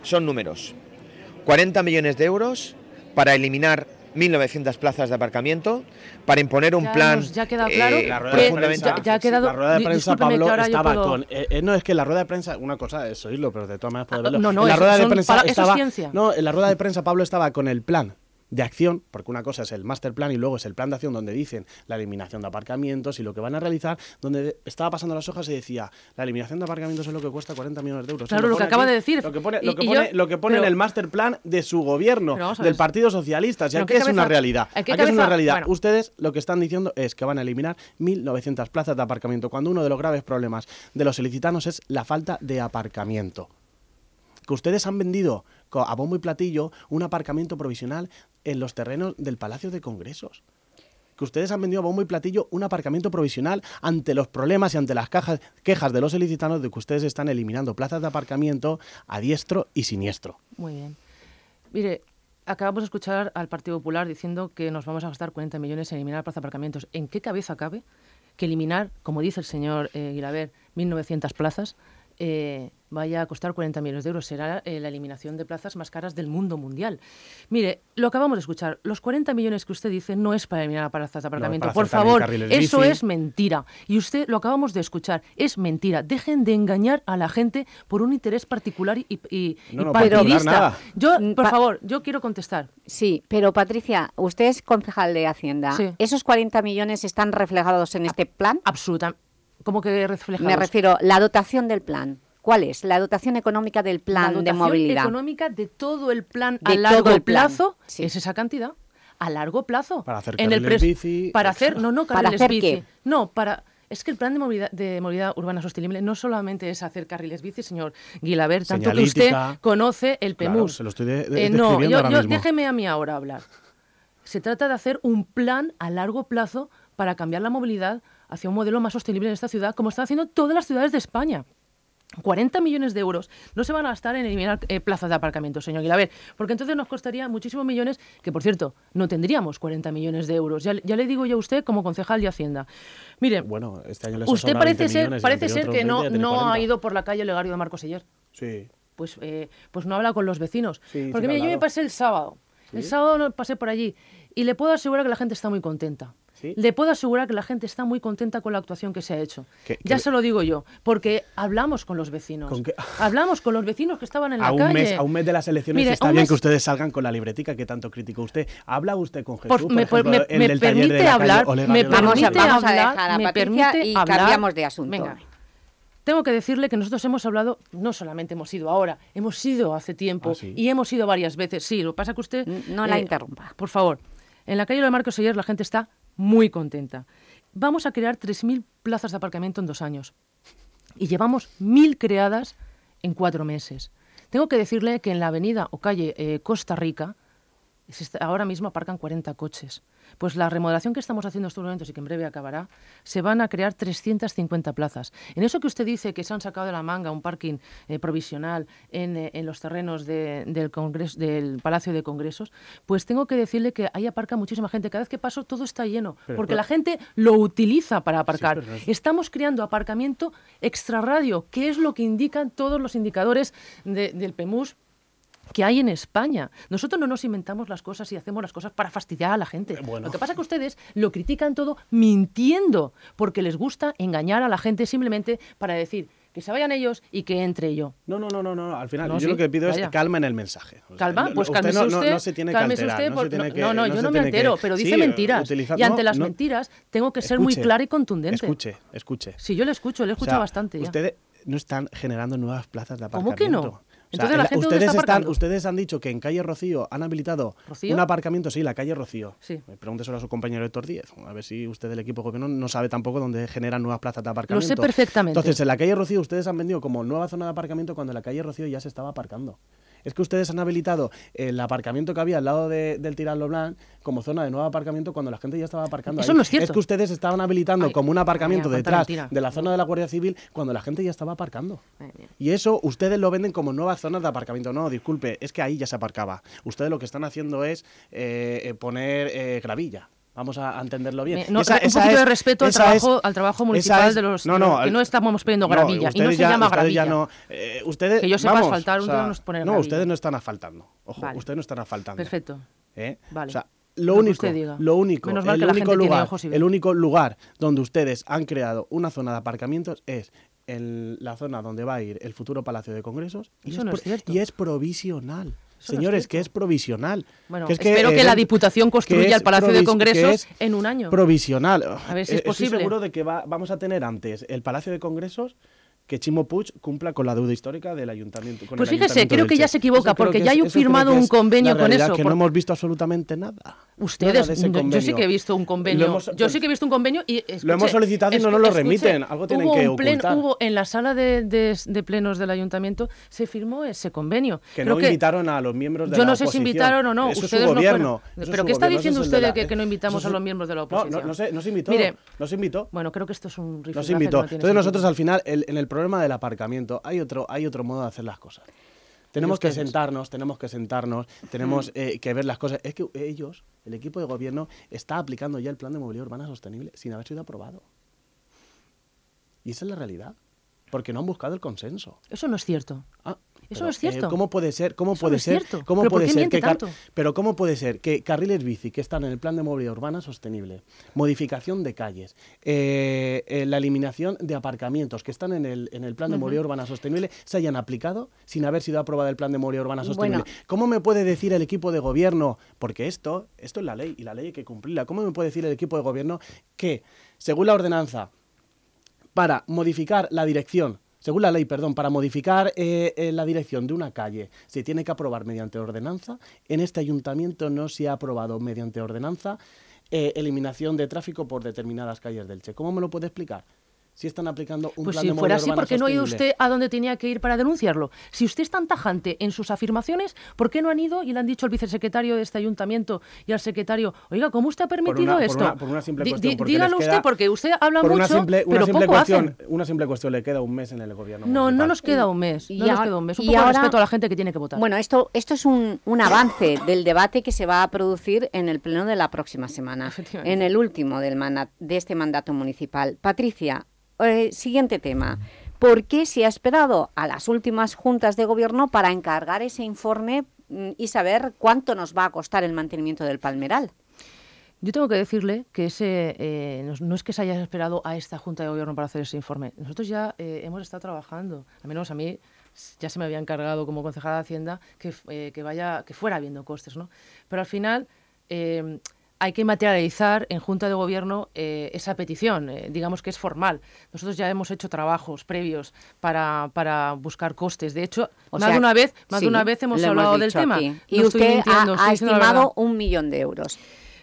son números. 40 millones de euros para eliminar 1.900 plazas de aparcamiento, para imponer un Ya plan ya ha quedado claro eh, La rueda de profundamente... prensa, ya- ya ha quedado- la rueda de prensa, Pablo, estaba puedo- con... eh, eh, no, es que la rueda de prensa, una cosa es oírlo, pero de todas maneras poder Ah, verlo. no, no, en la eso rueda de son prensa para- eso es estaba... ciencia. No, en la rueda de prensa Pablo estaba con el plan de acción, porque una cosa es el master plan y luego es el plan de acción donde dicen la eliminación de aparcamientos y lo que van a realizar, donde estaba pasando las hojas y decía, la eliminación de aparcamientos es lo que cuesta 40 millones de euros. Claro, lo que pone acaba de decir. Lo que pone, lo que pone, yo- lo que pone en el master plan de su gobierno, del. Partido Socialista. O sea, Pero que ¿qué es una realidad. ¿a qué Aquí es una realidad. bueno. Ustedes lo que están diciendo es que van a eliminar 1.900 plazas de aparcamiento, cuando uno de los graves problemas de los ilicitanos es la falta de aparcamiento. Que ustedes han vendido a bombo y platillo un aparcamiento provisional en los terrenos del Palacio de Congresos. Que ustedes han vendido a bombo y platillo un aparcamiento provisional ante los problemas y ante las quejas de los ilicitanos de que ustedes están eliminando plazas de aparcamiento a diestro y siniestro. Muy bien. Mire, acabamos de escuchar al Partido Popular diciendo que nos vamos a gastar 40 millones en eliminar plaza de aparcamientos. ¿En qué cabeza cabe que eliminar, como dice el señor eh, Guilaber, 1.900 plazas eh, vaya a costar 40 millones de euros? Será eh, la eliminación de plazas más caras del mundo mundial. Mire, lo acabamos de escuchar. Los 40 millones que usted dice no es para eliminar plazas de aparcamiento. Por favor, eso bici. es mentira. Y usted lo acabamos de escuchar. Es mentira. Dejen de engañar a la gente por un interés particular y, y- No, y no, particular partidista. nada. Yo, Mm, por pa- favor, yo quiero contestar. Sí, pero Patricia, usted es concejal de Hacienda. Sí. ¿Esos 40 millones están reflejados en este plan? Absolutamente. ¿Cómo que reflejados? Me refiero, la dotación del plan. ¿Cuál es? La dotación económica del La plan de dotación movilidad. económica de todo el plan De a largo todo el plan, plazo sí. es esa cantidad. A largo plazo. Para hacer en el bici, Para hacer, no, no, ¿Para carriles hacer bici. qué? No, para... Es que el plan de movilidad, de movilidad urbana sostenible no solamente es hacer carriles bici, señor Guilaber, tanto que usted conoce el Claro, PEMUS. se lo estoy de- de- Eh, no, yo, ahora yo- mismo. déjeme a mí ahora hablar. Se trata de hacer un plan a largo plazo para cambiar la movilidad hacia un modelo más sostenible en esta ciudad, como están haciendo todas las ciudades de España. 40 millones de euros no se van a gastar en eliminar eh, plazas de aparcamiento, señor Guilaber, porque entonces nos costaría muchísimos millones, que por cierto, no tendríamos 40 millones de euros. Ya, ya le digo yo a usted como concejal de Hacienda. Mire, Bueno, este año les usted parece 20 ser, millones parece ser que no, 20, ya tiene no ha 40. ido por la calle Olegario de Marcos ayer. Sí. pues, eh, pues no habla con los vecinos. Sí, Porque mira, yo me pasé el sábado. El sábado no pasé por allí y le puedo asegurar que la gente está muy contenta. ¿Sí? Le puedo asegurar que la gente está muy contenta con la actuación que se ha hecho. Ya se lo digo yo, porque hablamos con los vecinos. ¿Con qué? Hablamos con los vecinos que estaban en la A un, calle. mes, a un mes de las elecciones Mire, está bien mes- que ustedes salgan con la libretica que tanto criticó usted. ¿Habla usted con Jesús, Por- por, me- ejemplo, me- el me de permite la calle hablar, Olegario me de Vamos a, permite vamos a hablar, dejar a me permite y hablar. cambiamos de asunto. Venga. Tengo que decirle que nosotros hemos hablado, no solamente hemos ido ahora, hemos ido hace tiempo Ah, sí. y hemos ido varias veces. Sí, lo que pasa es que usted... no la interrumpa. Por favor. En la calle de Marcos Ayer la gente está muy contenta. Vamos a crear 3.000 plazas de aparcamiento en dos años. Y llevamos 1.000 creadas en cuatro meses. Tengo que decirle que en la avenida o calle eh, Costa Rica ahora mismo aparcan 40 coches. Pues la remodelación que estamos haciendo en estos momentos y que en breve acabará, se van a crear 350 plazas. En eso que usted dice que se han sacado de la manga un parking eh, provisional en, eh, en los terrenos de- del, Congreso, del Palacio de Congresos, pues tengo que decirle que ahí aparca muchísima gente. Cada vez que paso todo está lleno, Pero- porque pero- la gente lo utiliza para aparcar. Estamos creando aparcamiento extrarradio, que es lo que indican todos los indicadores de- del PEMUS que hay en España. Nosotros no nos inventamos las cosas y hacemos las cosas para fastidiar a la gente. Lo que pasa es que ustedes lo critican todo mintiendo, porque les gusta engañar a la gente simplemente para decir que se vayan ellos y que entre yo. No, no, no, no, no. Al final, No, yo sí, lo que pido vaya. es calma en el mensaje. O sea, Calma, pues usted cálmese usted. no, no se tiene que cálmese alterar. usted, no, por- se tiene no, que- no, no, yo no me tiene que- altero, pero dice Sí, mentiras. utiliza- y ante las mentiras tengo que ser muy clara y contundente. Escuche, escuche. Sí, yo le escucho, le O escucho sea, bastante. Ustedes no están generando nuevas plazas de ¿Cómo aparcamiento. que no? O sea, Entonces, ¿la el- gente dónde ustedes, está están, ustedes han dicho que en calle Rocío han habilitado ¿Rocío? un aparcamiento, sí, la calle Rocío. Sí. Me Pregúnteselo a su compañero Héctor Díez, a ver si usted del equipo de gobierno no sabe tampoco dónde generan nuevas plazas de aparcamiento. perfectamente. Entonces, en la calle Rocío ustedes han vendido como nueva zona de aparcamiento cuando en la calle Rocío ya se estaba aparcando. Es que ustedes han habilitado el aparcamiento que había al lado de- del Tiralo Blanc como zona de nuevo aparcamiento cuando la gente ya estaba aparcando. Eso ahí. no es cierto. que ustedes estaban habilitando como un aparcamiento detrás de la zona de la Guardia Civil cuando la gente ya estaba aparcando. Y eso ustedes lo venden como nuevas zonas de aparcamiento. No, disculpe, es que ahí ya se aparcaba. Ustedes lo que están haciendo es eh, eh, poner eh, gravilla. Vamos a entenderlo bien. No, Esa- un esa poquito de es- respeto al trabajo, es- al trabajo municipal es- de los no, no, que no estamos poniendo gravilla y no se ya- llama ya gravilla. no, eh, ustedes, Que yo sepa vamos, asfaltar, o sea, día nos ponen No, gravilla. ustedes no están asfaltando. Ojo, Vale. ustedes no están asfaltando. Perfecto. ¿eh? Vale. O sea, Lo único, lo único, Menos el único lugar, ojos y ve. el único lugar donde ustedes han creado una zona de aparcamientos es en la zona donde va a ir el futuro Palacio de Congresos y, Eso es, no pro- es cierto. y es provisional. Señores, que es provisional. Bueno, Que es espero que, eh, la Diputación que construya el Palacio de que Congresos es en un año. Provisional. A ver si es Eh, posible. Estoy seguro de que va- vamos a tener antes el Palacio de Congresos que Chimo Puig cumpla con la deuda histórica del ayuntamiento. con Pues el fíjese, Ayuntamiento creo que ya se equivoca, porque que ya hay firmado que un convenio con eso, Que por- no hemos visto absolutamente nada. Ustedes, yo- yo, sí que he visto un convenio. hemos- yo sí que he visto un convenio y escuche, Lo hemos solicitado y no nos lo escuche, remiten, algo tienen hubo que plen- ocultar. hubo en la sala de, de- de plenos del ayuntamiento se firmó ese convenio. Que Creo no invitaron a los miembros de yo la no sé si oposición. invitaron o no. Eso es ustedes su no fueron. gobierno. es Pero su ¿qué está gobierno, diciendo es usted de la- que, que no eso invitamos es- a los miembros de la No, oposición? no, no se, no se invitó. Mire, no se invitó. bueno, creo que esto es un Nos rifirrafe que invitó. no Entonces nosotros sentido. al final, el- en el problema del aparcamiento, hay otro, hay otro modo de hacer las cosas. Tenemos que sentarnos, tenemos que sentarnos, tenemos Mm. eh, que ver las cosas. Es que ellos, el equipo de gobierno, está aplicando ya el plan de movilidad urbana sostenible sin haber sido aprobado. Y esa es la realidad. Porque no han buscado el consenso. Eso no es cierto. Ah, Eso pero, no es cierto. eh, ¿Cómo puede ser? ¿Cómo Eso puede no es ser? cierto. ¿Cómo ¿Pero por puede qué ser miente que tanto? pero cómo puede ser que carriles bici que están en el plan de movilidad urbana sostenible, modificación de calles, eh, eh, la eliminación de aparcamientos que están en el, en el plan de movilidad urbana sostenible se hayan aplicado sin haber sido aprobado el plan de movilidad urbana sostenible? Bueno. ¿Cómo me puede decir el equipo de gobierno? Porque esto, esto es la ley y la ley hay que cumplirla. ¿Cómo me puede decir el equipo de gobierno que, según la ordenanza, para modificar la dirección, según la ley, perdón, para modificar eh, eh, la dirección de una calle se tiene que aprobar mediante ordenanza. En este ayuntamiento no se ha aprobado mediante ordenanza eh, eliminación de tráfico por determinadas calles del Che. ¿Cómo me lo puede explicar? Si están aplicando un Pues plan si de fuera así, ¿por qué no ha ido usted a donde tenía que ir para denunciarlo? Si usted es tan tajante en sus afirmaciones, ¿por qué no han ido y le han dicho al vicesecretario de este ayuntamiento y al secretario, oiga, ¿cómo usted ha permitido una- por esto? una- por una simple cuestión, porque dígalo usted, porque usted habla Por mucho, simple, una pero simple poco cuestión, hacen. una simple cuestión, le queda un mes en el gobierno. No, no nos queda un mes, Y no nos ahora- queda un mes. Un y poco de ahora- respeto a la gente que tiene que votar. Bueno, esto, esto es un, un avance del debate que se va a producir en el pleno de la próxima semana, en el último del mana- de este mandato municipal. Patricia, eh, siguiente tema. ¿Por qué se ha esperado a las últimas juntas de gobierno para encargar ese informe mm, y saber cuánto nos va a costar el mantenimiento del palmeral? Yo tengo que decirle que ese eh, no, es que se haya esperado a esta Junta de Gobierno para hacer ese informe. Nosotros ya eh, hemos estado trabajando, al menos a mí ya se me había encargado como concejala de Hacienda que, que, vaya, que fuera habiendo costes, ¿no? Pero al final hay que materializar en Junta de Gobierno esa petición, digamos que es formal. Nosotros ya hemos hecho trabajos previos para, para buscar costes. De hecho, más de una vez, más de una vez hemos hablado del tema. Y usted ha, ha estimado un millón de euros.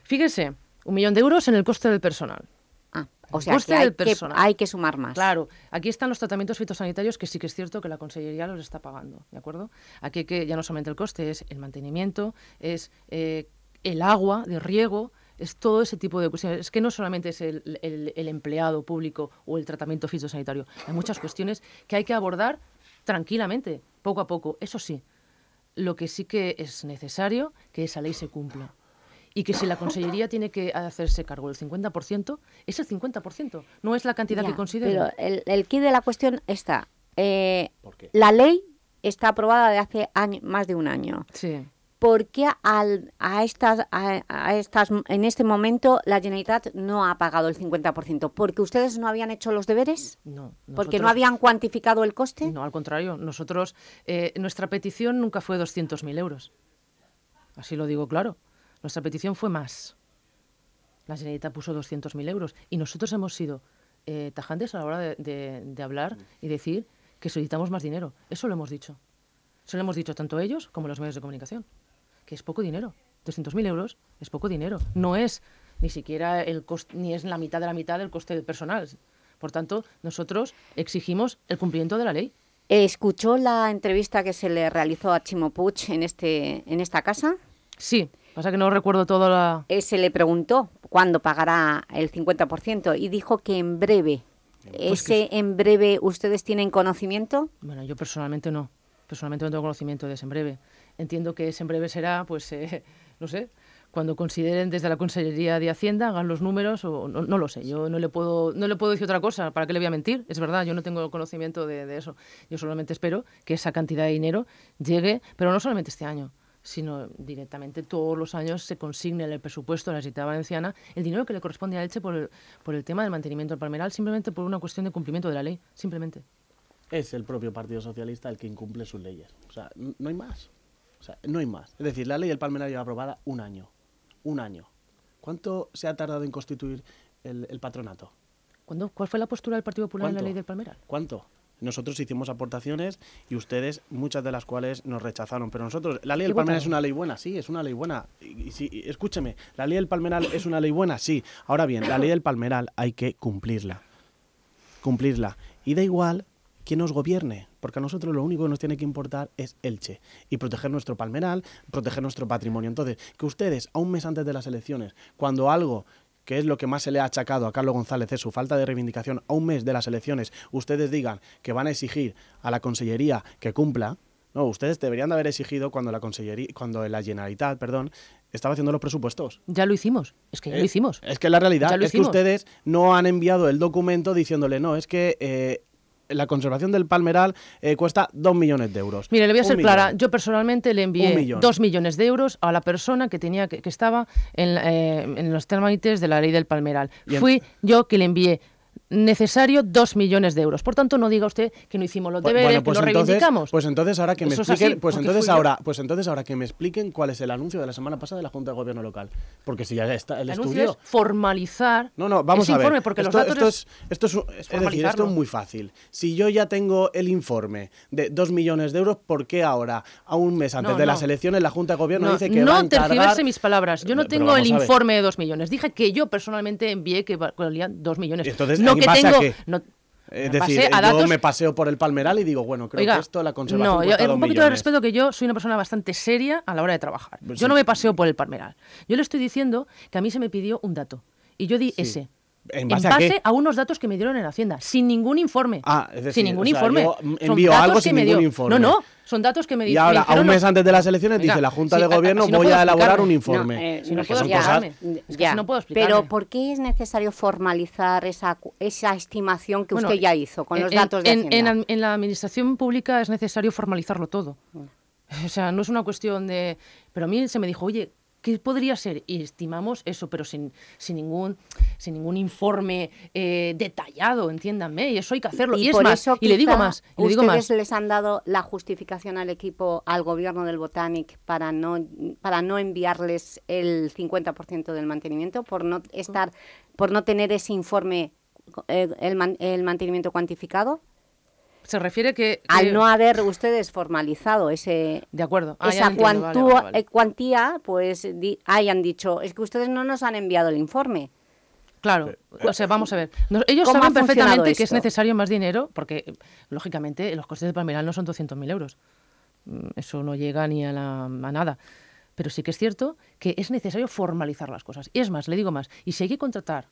Fíjese, un millón de euros en el coste del personal. Ah, o sea, que hay, que hay, que sumar más. Claro, aquí están los tratamientos fitosanitarios que sí que es cierto que la Consellería los está pagando, ¿de acuerdo? Aquí que ya no solamente el coste, es el mantenimiento, es eh, el agua de riego, es todo ese tipo de cuestiones. Es que no solamente es el, el, empleado público o el tratamiento fitosanitario, hay muchas cuestiones que hay que abordar tranquilamente, poco a poco. Eso sí, lo que sí que es necesario que esa ley se cumpla y que si la Consellería tiene que hacerse cargo del 50%, es el 50%, no es la cantidad que considera. Pero el, el kit de la cuestión está, eh, la ley está aprobada de hace más de un año. Sí. ¿Por qué a, estas, a, estas, en este momento la Generalitat no ha pagado el 50%? ¿Porque ustedes no habían hecho los deberes? No. ¿Porque no habían cuantificado el coste? No, al contrario. Nosotros, eh, nuestra petición nunca fue 200.000 euros. Así lo digo claro. Nuestra petición fue más. La Generalitat puso 200.000 euros y nosotros hemos sido eh, tajantes a la hora de, hablar y decir que solicitamos más dinero. Eso lo hemos dicho. Eso lo hemos dicho tanto ellos como los medios de comunicación. Que es poco dinero. 200.000 euros es poco dinero. No es ni siquiera el ni es la mitad de la mitad del coste del personal. Por tanto, nosotros exigimos el cumplimiento de la ley. ¿Escuchó la entrevista que se le realizó a Chimo Puig en, este, en esta casa? Sí, Pasa que no recuerdo todo la... Eh, se le preguntó cuándo pagará el 50% y dijo que en breve. Pues ¿Ese en breve ustedes tienen conocimiento? Bueno, yo personalmente no. Personalmente no tengo conocimiento de ese en breve. Entiendo que en breve será, pues, eh, no sé, cuando consideren desde la Consellería de Hacienda, hagan los números, o no, lo sé, yo no le, puedo, no le puedo decir otra cosa, ¿para qué le voy a mentir? Es verdad, yo no tengo conocimiento de, eso. Yo solamente espero que esa cantidad de dinero llegue, pero no solamente este año, sino directamente todos los años se consigne en el presupuesto de la Ciudad Valenciana el dinero que le corresponde a Elche por el, por el tema del mantenimiento del palmeral, simplemente por una cuestión de cumplimiento de la ley, simplemente. Es el propio Partido Socialista el que incumple sus leyes. O sea, no hay más. O sea, no hay más. Es decir, la ley del palmeral lleva aprobada un año. Un año. ¿Cuánto se ha tardado en constituir el, patronato? ¿Cuál fue la postura del Partido Popular en la ley del palmeral? ¿Cuánto? Nosotros hicimos aportaciones y ustedes, muchas de las cuales nos rechazaron. Pero nosotros, ¿la ley del Palmeral es una ley buena? Sí, es una ley buena. Y, escúcheme, ¿la ley del Palmeral es una ley buena? Sí. Ahora bien, la ley del Palmeral hay que cumplirla. Cumplirla. Y da igual quién nos gobierne, porque a nosotros lo único que nos tiene que importar es Elche y proteger nuestro palmeral, proteger nuestro patrimonio. Entonces, que ustedes, a un mes antes de las elecciones, cuando algo que es lo que más se le ha achacado a Carlos González, es su falta de reivindicación a un mes de las elecciones, ustedes digan que van a exigir a la Consellería que cumpla, no, ustedes deberían de haber exigido cuando la Consellería, cuando la Generalitat, perdón, estaba haciendo los presupuestos. Ya lo hicimos, es que ya lo eh, hicimos. Es que la realidad es que ustedes no han enviado el documento diciéndole, no, es que eh, la conservación del palmeral eh, cuesta dos millones de euros. Mire, le voy a ser clara. Yo personalmente le envié dos millones de euros a la persona que tenía que, estaba en, eh, en los trámites de la ley del palmeral. Fui yo que le envié necesario dos millones de euros. Por tanto, no diga usted que no hicimos los deberes, que pues lo reivindicamos. Pues entonces ahora que me expliquen, pues entonces ahora, pues entonces ahora que me expliquen cuál es el anuncio de la semana pasada de la Junta de Gobierno local, porque si ya está el, el estudio es formalizar. No, no, vamos a ver. Informe porque esto, los datos es, esto es, es, decir, esto es muy fácil. Si yo ya tengo el informe de dos millones de euros, ¿por qué ahora, a un mes antes de las elecciones, la Junta de Gobierno dice que no va a encargar... tergiverse mis palabras. Yo no tengo el informe de dos millones. Dije que yo personalmente envié que valían dos millones. Entonces, no que tengo, es decir, yo me paseo por el palmeral y digo, bueno, creo que esto la conservación No, yo, un poquito de respeto que yo soy una persona bastante seria a la hora de trabajar. Pues yo no me paseo por el palmeral. Yo le estoy diciendo que a mí se me pidió un dato y yo di ese. ¿En En base a a, unos datos que me dieron en Hacienda, sin ningún informe. Ah, es decir, sin ningún o sea, informe. yo envío datos algo que sin me ningún dio- informe. No, no, son datos que me di- Y ahora, a dijeron un los- mes antes de las elecciones, Venga, dice la Junta de a- Gobierno, no voy a elaborar explicarme. un informe. No, eh, Si no puedo cosas- explicarme. Es que Ya, así no puedo explicarme. Pero ¿por qué es necesario formalizar esa, esa estimación que Bueno, usted ya hizo con en- los datos de en, Hacienda? en la administración pública es necesario formalizarlo todo. O sea, no es una cuestión de... Pero a mí se me dijo, oye, ¿qué podría ser? Y estimamos eso, pero sin, sin, ningún, sin ningún informe eh, detallado, entiéndanme, y eso hay que hacerlo. Y, es por más, eso y le digo más, y le digo ustedes más. les han dado la justificación al equipo, al gobierno del Botanic, para no, para no enviarles el 50% del mantenimiento, por no estar, por no tener ese informe, eh, el, el mantenimiento cuantificado. Se refiere que... que- Al no haber ustedes formalizado ese, De acuerdo. Ah, esa vale, vale, vale. eh, cuantía, pues di- hayan dicho, es que ustedes no nos han enviado el informe. Claro, o sea, vamos a ver. Ellos ¿Cómo saben perfectamente que es necesario más dinero, porque, eh, lógicamente, los costes de Palmeral no son 200.000 euros. Mm, Eso no llega ni a, la- a nada. Pero sí que es cierto que es necesario formalizar las cosas. Y es más, le digo más, y si hay que contratar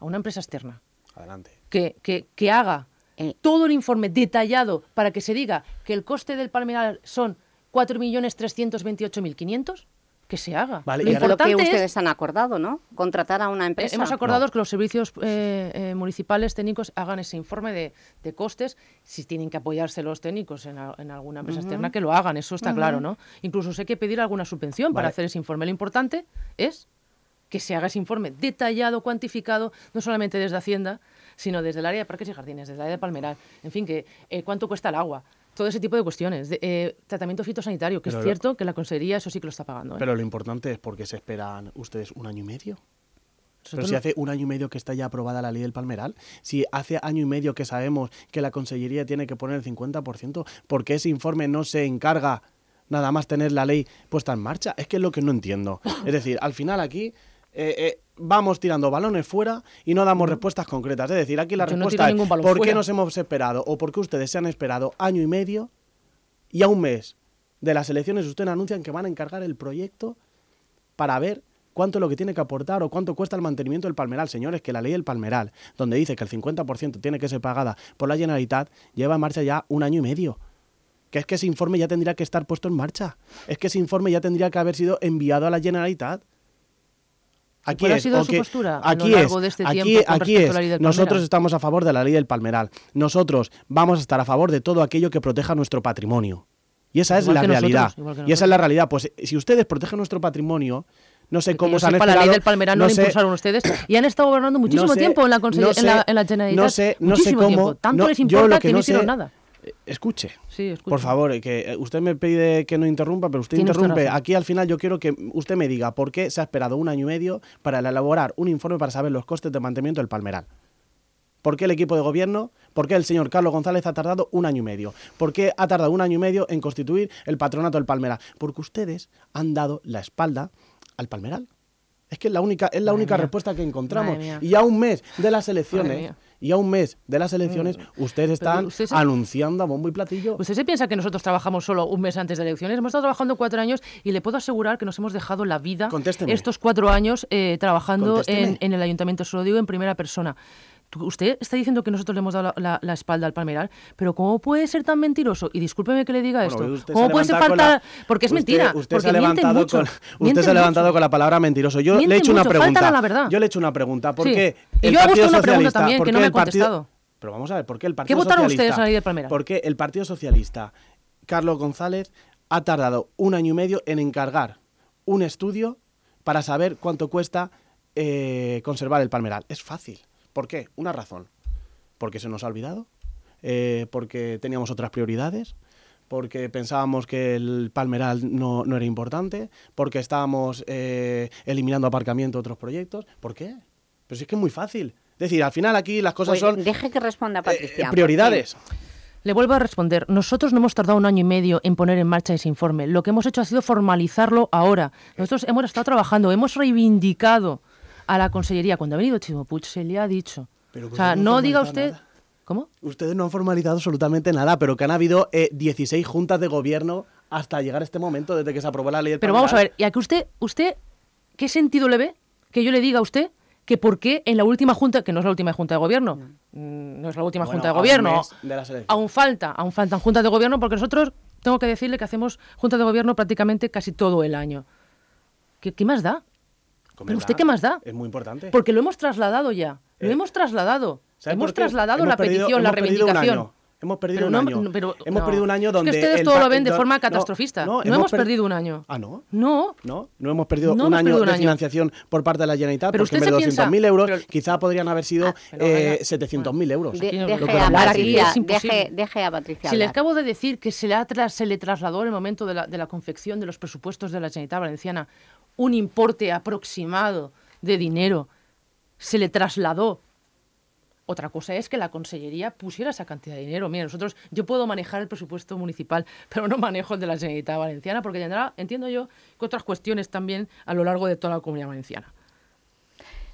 a una empresa externa Adelante. que, que, que haga Eh. todo el informe detallado para que se diga que el coste del Palmeral son 4.328.500, que se haga. Vale, Lo y Es lo que importante es ustedes han acordado, ¿no? Contratar a una eh, empresa. Hemos acordado que los servicios eh, eh, municipales técnicos hagan ese informe de, de costes. Si tienen que apoyarse los técnicos en, a- en alguna empresa externa, que lo hagan, eso está claro, ¿no? Incluso si hay que pedir alguna subvención para hacer ese informe. Lo importante es que se haga ese informe detallado, cuantificado, no solamente desde Hacienda, sino desde el área de parques y jardines, desde el área de Palmeral. En fin, que eh, cuánto cuesta el agua. Todo ese tipo de cuestiones. De, eh, tratamiento fitosanitario, que Pero es lo- cierto que la Consejería eso sí que lo está pagando. ¿eh? Pero lo importante es por qué se esperan ustedes un año y medio. Pero si hace un año y medio que está ya aprobada la ley del Palmeral, si hace año y medio que sabemos que la Consellería tiene que poner el 50%, ¿por qué ese informe no se encarga nada más tener la ley puesta en marcha? Es que es lo que no entiendo. Es decir, al final aquí eh, eh, vamos tirando balones fuera y no damos respuestas concretas. Es decir, aquí la Yo no respuesta ningún es ¿por qué nos hemos esperado o por qué ustedes se han esperado año y medio y a un mes de las elecciones ustedes anuncian que van a encargar el proyecto para ver cuánto es lo que tiene que aportar o cuánto cuesta el mantenimiento del palmeral. Señores, que la ley del palmeral, donde dice que el 50% tiene que ser pagada por la Generalitat, lleva en marcha ya un año y medio. Que es que ese informe ya tendría que estar puesto en marcha. Es que ese informe ya tendría que haber sido enviado a la Generalitat. Aquí cuál ha es, sido su que- postura a lo aquí largo es, de este aquí, tiempo aquí es, a la nosotros estamos a favor de la ley del palmeral. Nosotros vamos a estar a favor de todo aquello que proteja nuestro patrimonio. Y esa es Igual la que nosotros, realidad. que y esa es nosotros. la realidad. Pues si ustedes protegen nuestro patrimonio, no sé cómo yo se han sepa, la ley esperado, del Palmeral no, no la sé- impulsaron ustedes y han estado gobernando muchísimo sé- tiempo en la, no en la, sé- en la Generalitat. no sé- no sé cómo- tiempo. Tanto no, les yo importa lo que, que no no hicieron sé- nada. Escuche. Sí, escucho. Por favor, que eh, usted me pide que no interrumpa, pero usted interrumpe. Aquí al final yo quiero que usted me diga por qué se ha esperado un año y medio para elaborar un informe para saber los costes de mantenimiento del palmeral. ¿Por qué el equipo de gobierno, por qué el señor Carlos González ha tardado un año y medio? ¿Por qué ha tardado un año y medio en constituir el patronato del Palmeral? Porque ustedes han dado la espalda al Palmeral. Es que es la única, es la Madre única mía. respuesta que encontramos. Y a un mes de las elecciones. Y a un mes de las elecciones, ustedes están usted se- anunciando a bombo y platillo. ¿Usted se piensa que nosotros trabajamos solo un mes antes de elecciones? Hemos estado trabajando cuatro años y le puedo asegurar que nos hemos dejado la vida Contésteme. estos cuatro años eh, trabajando en, en el ayuntamiento. Se lo digo en primera persona. Usted está diciendo que nosotros le hemos dado la, la- la espalda al Palmeral, pero ¿cómo puede ser tan mentiroso? Y discúlpeme que le diga Bueno, esto. se ¿Cómo puede ser falta? la- Porque es usted- mentira. Usted porque se ha levantado mucho. con, usted mienten se ha levantado mucho. con la palabra mentiroso. Yo le he hecho una pregunta. la verdad. Yo le he hecho una pregunta. ¿Por Sí. qué Y yo hago Partido usted una pregunta Socialista- también, que qué no me ha partido- contestado. Pero vamos a ver, ¿por qué el Partido votaron Socialista? ustedes a la ley del Palmeral? ¿Por qué el Partido Socialista, Carlos González, ha tardado un año y medio en encargar un estudio para saber cuánto cuesta eh, conservar el palmeral? Es fácil. ¿Por qué? Una razón. Porque se nos ha olvidado, eh, porque teníamos otras prioridades, porque pensábamos que el palmeral no, no era importante, porque estábamos eh, eliminando aparcamiento de otros proyectos. ¿Por qué? Pero si es que es muy fácil. Es decir, al final aquí las cosas Pues son deje que responda Patricia. eh, prioridades. Le vuelvo a responder. Nosotros no hemos tardado un año y medio en poner en marcha ese informe. Lo que hemos hecho ha sido formalizarlo ahora. Nosotros hemos estado trabajando, hemos reivindicado a la Consellería. Cuando ha venido Chimo Puig se le ha dicho. Pero o sea, no no diga usted... nada. ¿Cómo? Ustedes no han formalizado absolutamente nada, pero que han habido eh, 16 juntas de gobierno hasta llegar a este momento, desde que se aprobó la ley del Pero vamos a ver, y a que usted, usted, ¿qué sentido le ve que yo le diga a usted que por qué en la última junta, que no es la última junta de gobierno, mm, no es la última Bueno, junta de gobierno, de aún falta, aún faltan juntas de gobierno porque nosotros, tengo que decirle que hacemos juntas de gobierno prácticamente casi todo el año. ¿Qué, qué más da? ¿Pero usted qué más da? Es muy importante. Porque lo hemos trasladado ya, lo Eh, hemos trasladado. ¿Sabe Hemos trasladado Hemos la perdido- petición, la reivindicación. Hemos perdido Pero un no- año. no, pero hemos no. perdido un año donde. Es que ustedes el todo lo ven de forma no, catastrofista. No, hemos hemos per- perdido un año. Ah, no. No. No, no hemos perdido No un hemos año perdido un de año. financiación por parte de la Generalitat, Pero porque usted en vez se de piensa- 200.000 euros, pero- quizá podrían haber sido pero eh, venga. 700.000 euros. De- Lo deje que a Patricia, es imposible. deje, deje a Patricia Si le hablar. acabo de decir que se le, ha tras- se le trasladó en el momento de la, de la confección de los presupuestos de la Generalitat Valenciana un importe aproximado de dinero, se le trasladó. Otra cosa es que la consellería pusiera esa cantidad de dinero. Mira, nosotros, yo puedo manejar el presupuesto municipal, pero no manejo el de la Generalitat Valenciana, porque tendrá, entiendo yo, que otras cuestiones también a lo largo de toda la comunidad valenciana.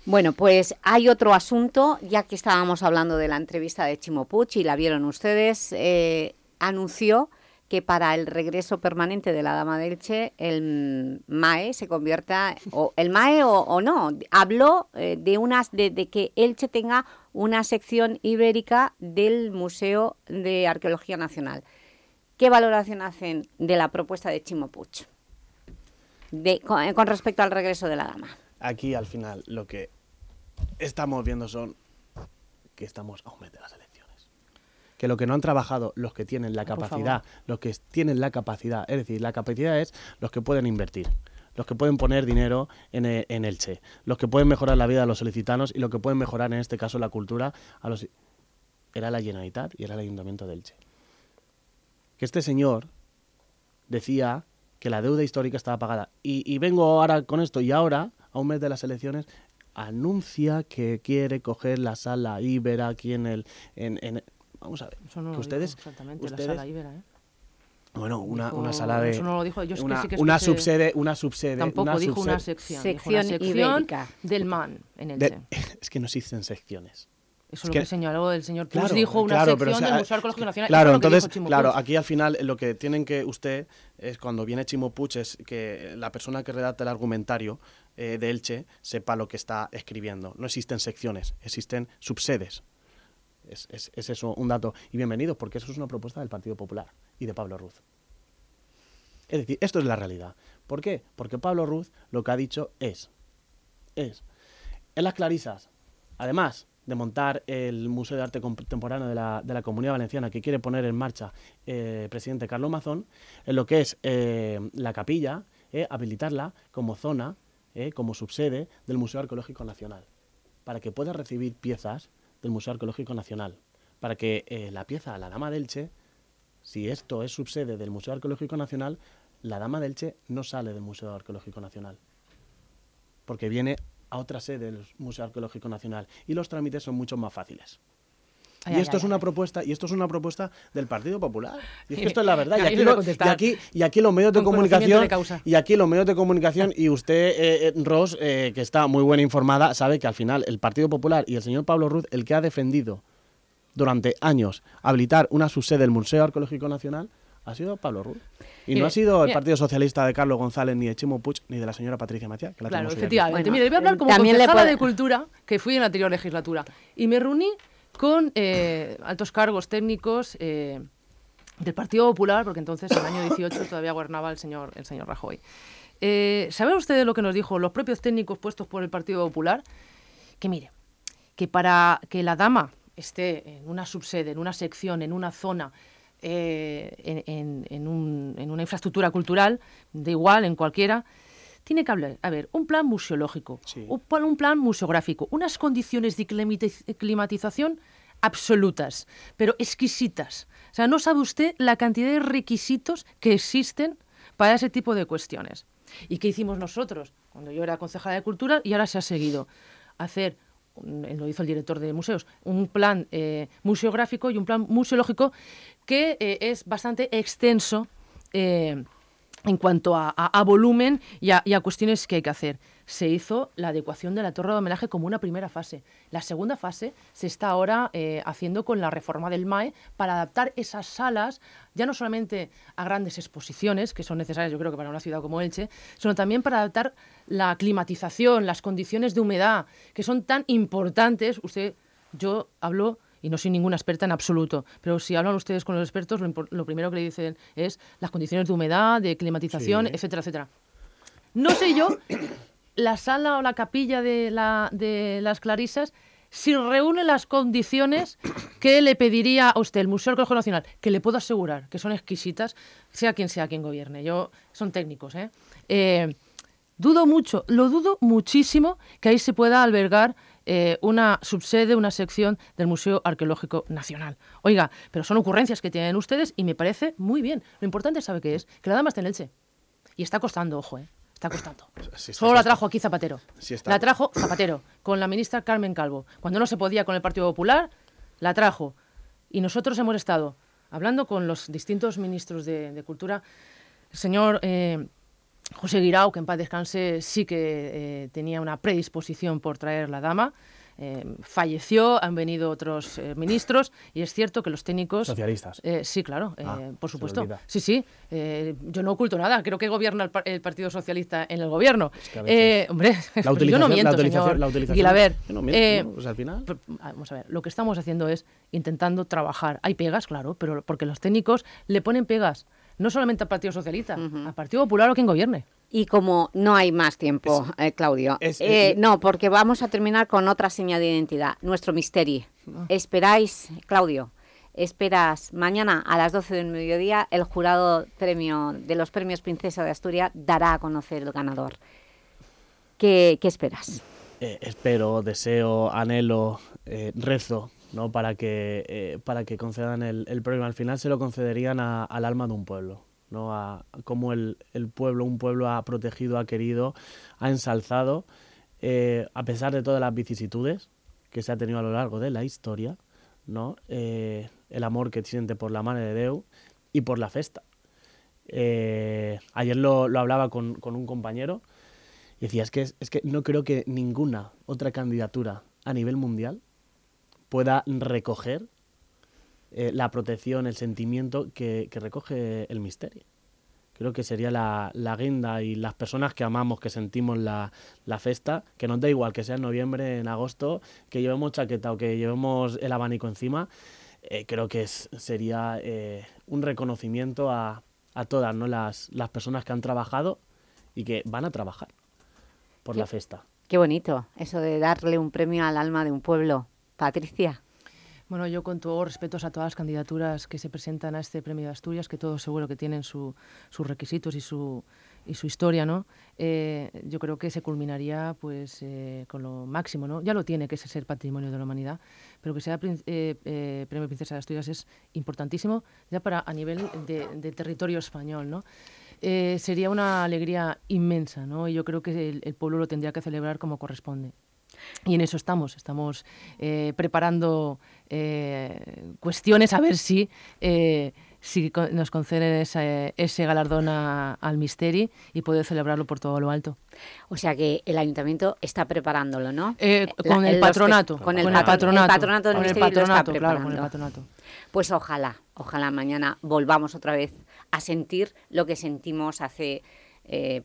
Bueno, pues hay otro asunto, ya que estábamos hablando de la entrevista de Chimo Puig y la vieron ustedes, eh, anunció que para el regreso permanente de la Dama de Elche, el MAE se convierta, o el MAE o, no, habló eh, de, unas, de, de que Elche tenga una sección ibérica del Museo de Arqueología Nacional. ¿Qué valoración hacen de la propuesta de Chimo Puig de, con, con respecto al regreso de la Dama? Aquí al final lo que estamos viendo son que estamos a un mes de las elecciones. Que lo que no han trabajado los que tienen la Por capacidad, los que tienen la capacidad, es decir, la capacidad es los que pueden invertir, los que pueden poner dinero en, e- en Elche, los que pueden mejorar la vida de los solicitanos y los que pueden mejorar en este caso la cultura a los era la Generalitat y era el Ayuntamiento de Elche. Que este señor decía que la deuda histórica estaba pagada. Y, y vengo ahora con esto, y ahora, a un mes de las elecciones, anuncia que quiere coger la sala Ibera aquí en el... En, en- vamos a ver, Eso no que lo ustedes... exactamente ustedes- la sala Ibera, ¿eh? Bueno, una, Dijo- una sala de... eso no lo dijo, yo es que una, sí que una subsede, una subsede... Tampoco una dijo una sección, Sección dijo una sección ibérica. del MAN en el de- es que no existen secciones. Eso Es lo que- que, señaló el señor Puig, Claro, dijo una claro, sección pero, o sea, del Museo Arqueológico Nacional. Claro, es entonces, claro, aquí al final lo que tienen que usted es cuando viene Chimo Puig es que la persona que redacta el argumentario eh, de Elche sepa lo que está escribiendo. No existen secciones, existen subsedes. Es, es- es eso un dato. Y bienvenidos, porque eso es una propuesta del Partido Popular y de Pablo Ruz. Es decir, esto es la realidad. ¿Por qué? Porque Pablo Ruz lo que ha dicho es, es, en las Clarisas, además de montar el Museo de Arte Contemporáneo de la, de la Comunidad Valenciana que quiere poner en marcha eh, el presidente Carlos Mazón, en lo que es eh, la capilla, eh, habilitarla como zona, eh, como subsede del Museo Arqueológico Nacional, para que pueda recibir piezas del Museo Arqueológico Nacional, para que eh, la pieza La Dama del Che, si esto es subsede del Museo Arqueológico Nacional, la Dama del Che no sale del Museo Arqueológico Nacional, porque viene a otra sede del Museo Arqueológico Nacional y los trámites son mucho más fáciles. Ay, y esto ay, es una propuesta y esto es una propuesta del Partido Popular. Y es que esto es la verdad. Y aquí, lo- y aquí, y aquí los medios de Con comunicación de y aquí los medios de comunicación y usted eh, eh, Ross eh, que está muy buena informada sabe que al final el Partido Popular y el señor Pablo Ruz el que ha defendido durante años habilitar una subsede del Museo Arqueológico Nacional ha sido Pablo Ruz. Y Mire, no ha sido el. Partido Socialista de Carlos González, ni de Chimo Puig, ni de la señora Patricia Maciá, que la Claro, efectivamente. Bueno, Mire, le voy a hablar como también le concejala puede- de Cultura, que fui en la anterior legislatura, y me reuní con eh, altos cargos técnicos eh, del Partido Popular, porque entonces en el año 18 todavía gobernaba el señor, el señor Rajoy. Eh, ¿Saben ustedes lo que nos dijo los propios técnicos puestos por el Partido Popular? Que mire, que para que la dama esté en una subsede, en una sección, en una zona, eh, en, en- en un- en una infraestructura cultural, de igual, en cualquiera, tiene que haber, haber un plan museológico, un, plan- un plan museográfico, unas condiciones de climatiz- climatización absolutas, pero exquisitas. O sea, no sabe usted la cantidad de requisitos que existen para ese tipo de cuestiones. ¿Y qué hicimos nosotros? Cuando yo era concejala de Cultura y ahora se ha seguido. Hacer, lo hizo el director de museos, un plan eh, museográfico y un plan museológico que eh, es bastante extenso eh, en cuanto a, a- volumen y a cuestiones que hay que hacer. Se hizo la adecuación de la torre de homenaje como una primera fase. La segunda fase se está ahora eh, haciendo con la reforma del MAE para adaptar esas salas ya no solamente a grandes exposiciones, que son necesarias yo creo que para una ciudad como Elche, sino también para adaptar la climatización, las condiciones de humedad, que son tan importantes, usted, yo hablo y no soy ninguna experta en absoluto, pero si hablan ustedes con los expertos, lo, primero que le dicen es las condiciones de humedad, de climatización, etcétera, etcétera. No sé yo, la sala o la capilla de, la, de las Clarisas, si reúne las condiciones que le pediría a usted el Museo Arqueológico Nacional, que le puedo asegurar que son exquisitas, sea quien sea quien gobierne. Yo, son técnicos, ¿eh? eh dudo mucho, lo dudo muchísimo que ahí se pueda albergar eh, una subsede, una sección del Museo Arqueológico Nacional. Oiga, pero son ocurrencias que tienen ustedes y me parece muy bien. Lo importante, ¿sabe qué es? Que la dama está en Elche. Y está costando, ojo, ¿eh? Está costando. Solo la trajo aquí Zapatero. la trajo Zapatero con la ministra Carmen Calvo. Cuando no se podía con el Partido Popular, la trajo. Y nosotros hemos estado hablando con los distintos ministros de, Cultura. El señor eh, José Guirao, que en paz descanse, sí que eh, tenía una predisposición por traer la dama. Eh, falleció, han venido otros eh, ministros y es cierto que los técnicos... Socialistas. Eh, sí, claro, ah, por supuesto. Sí, sí, yo no oculto nada, creo que gobierna el, Partido Socialista en el gobierno. hombre, yo no miento, señor la pues al final... Vamos a ver, lo que estamos haciendo es intentando trabajar. Hay pegas, claro, pero porque los técnicos le ponen pegas no solamente al Partido Socialista, al Partido Popular o quien gobierne. Y como no hay más tiempo, eh, Claudio, eh, no, porque vamos a terminar con otra señal de identidad, nuestro misterio. Ah. Esperáis, Claudio, esperas mañana a las 12 del mediodía el jurado premio de los premios Princesa de Asturias dará a conocer el ganador. ¿Qué, esperas? Eh, espero, deseo, anhelo, rezo ¿no? para, que, para que concedan el, premio. Al final se lo concederían al alma de un pueblo ¿no? a, cómo el, pueblo, un pueblo ha protegido, ha querido, ha ensalzado, eh, a pesar de todas las vicisitudes que se ha tenido a lo largo de la historia, ¿no? Eh, el amor que siente por la mano de Deu y por la festa. Eh, ayer lo, hablaba con, un compañero y decía, es que, es que no creo que ninguna otra candidatura a nivel mundial pueda recoger eh, la protección, el sentimiento que, recoge el misterio. Creo que sería la, la, guinda y las personas que amamos, que sentimos la, la festa, que nos da igual que sea en noviembre, en agosto, que llevemos chaqueta o que llevemos el abanico encima, eh, creo que sería eh, un reconocimiento a, a todas ¿no? las, las, personas que han trabajado y que van a trabajar por la festa. Qué bonito, eso de darle un premio al alma de un pueblo. Patricia. Bueno, yo con todo respeto a todas las candidaturas que se presentan a este Premio de Asturias, que todos seguro que tienen sus requisitos y su, y su historia, ¿no? Eh, yo creo que se culminaría pues eh, con lo máximo, ¿no? Ya lo tiene, que es ser patrimonio de la humanidad, pero que sea eh, Premio Princesa de Asturias es importantísimo ya para a nivel de, territorio español, ¿no? sería una alegría inmensa, ¿no? Y yo creo que el pueblo lo tendría que celebrar como corresponde. Y en eso estamos, estamos eh, preparando eh, cuestiones a ver si, eh, si nos conceden ese, galardón al Misteri y poder celebrarlo por todo lo alto. O sea que el ayuntamiento está preparándolo, ¿no? con, el patronato, con, el, patronato. del Misteri claro, con el patronato. Pues ojalá, ojalá mañana volvamos otra vez a sentir lo que sentimos hace,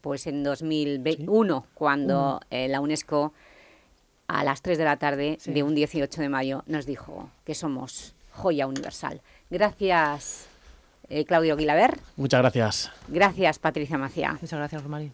pues en 2001, cuando la UNESCO a las 3 de la tarde de un 18 de mayo nos dijo que somos joya universal. Gracias, eh, Claudio Guilaber. Muchas gracias. Gracias, Patricia Macía. Muchas gracias, Romari.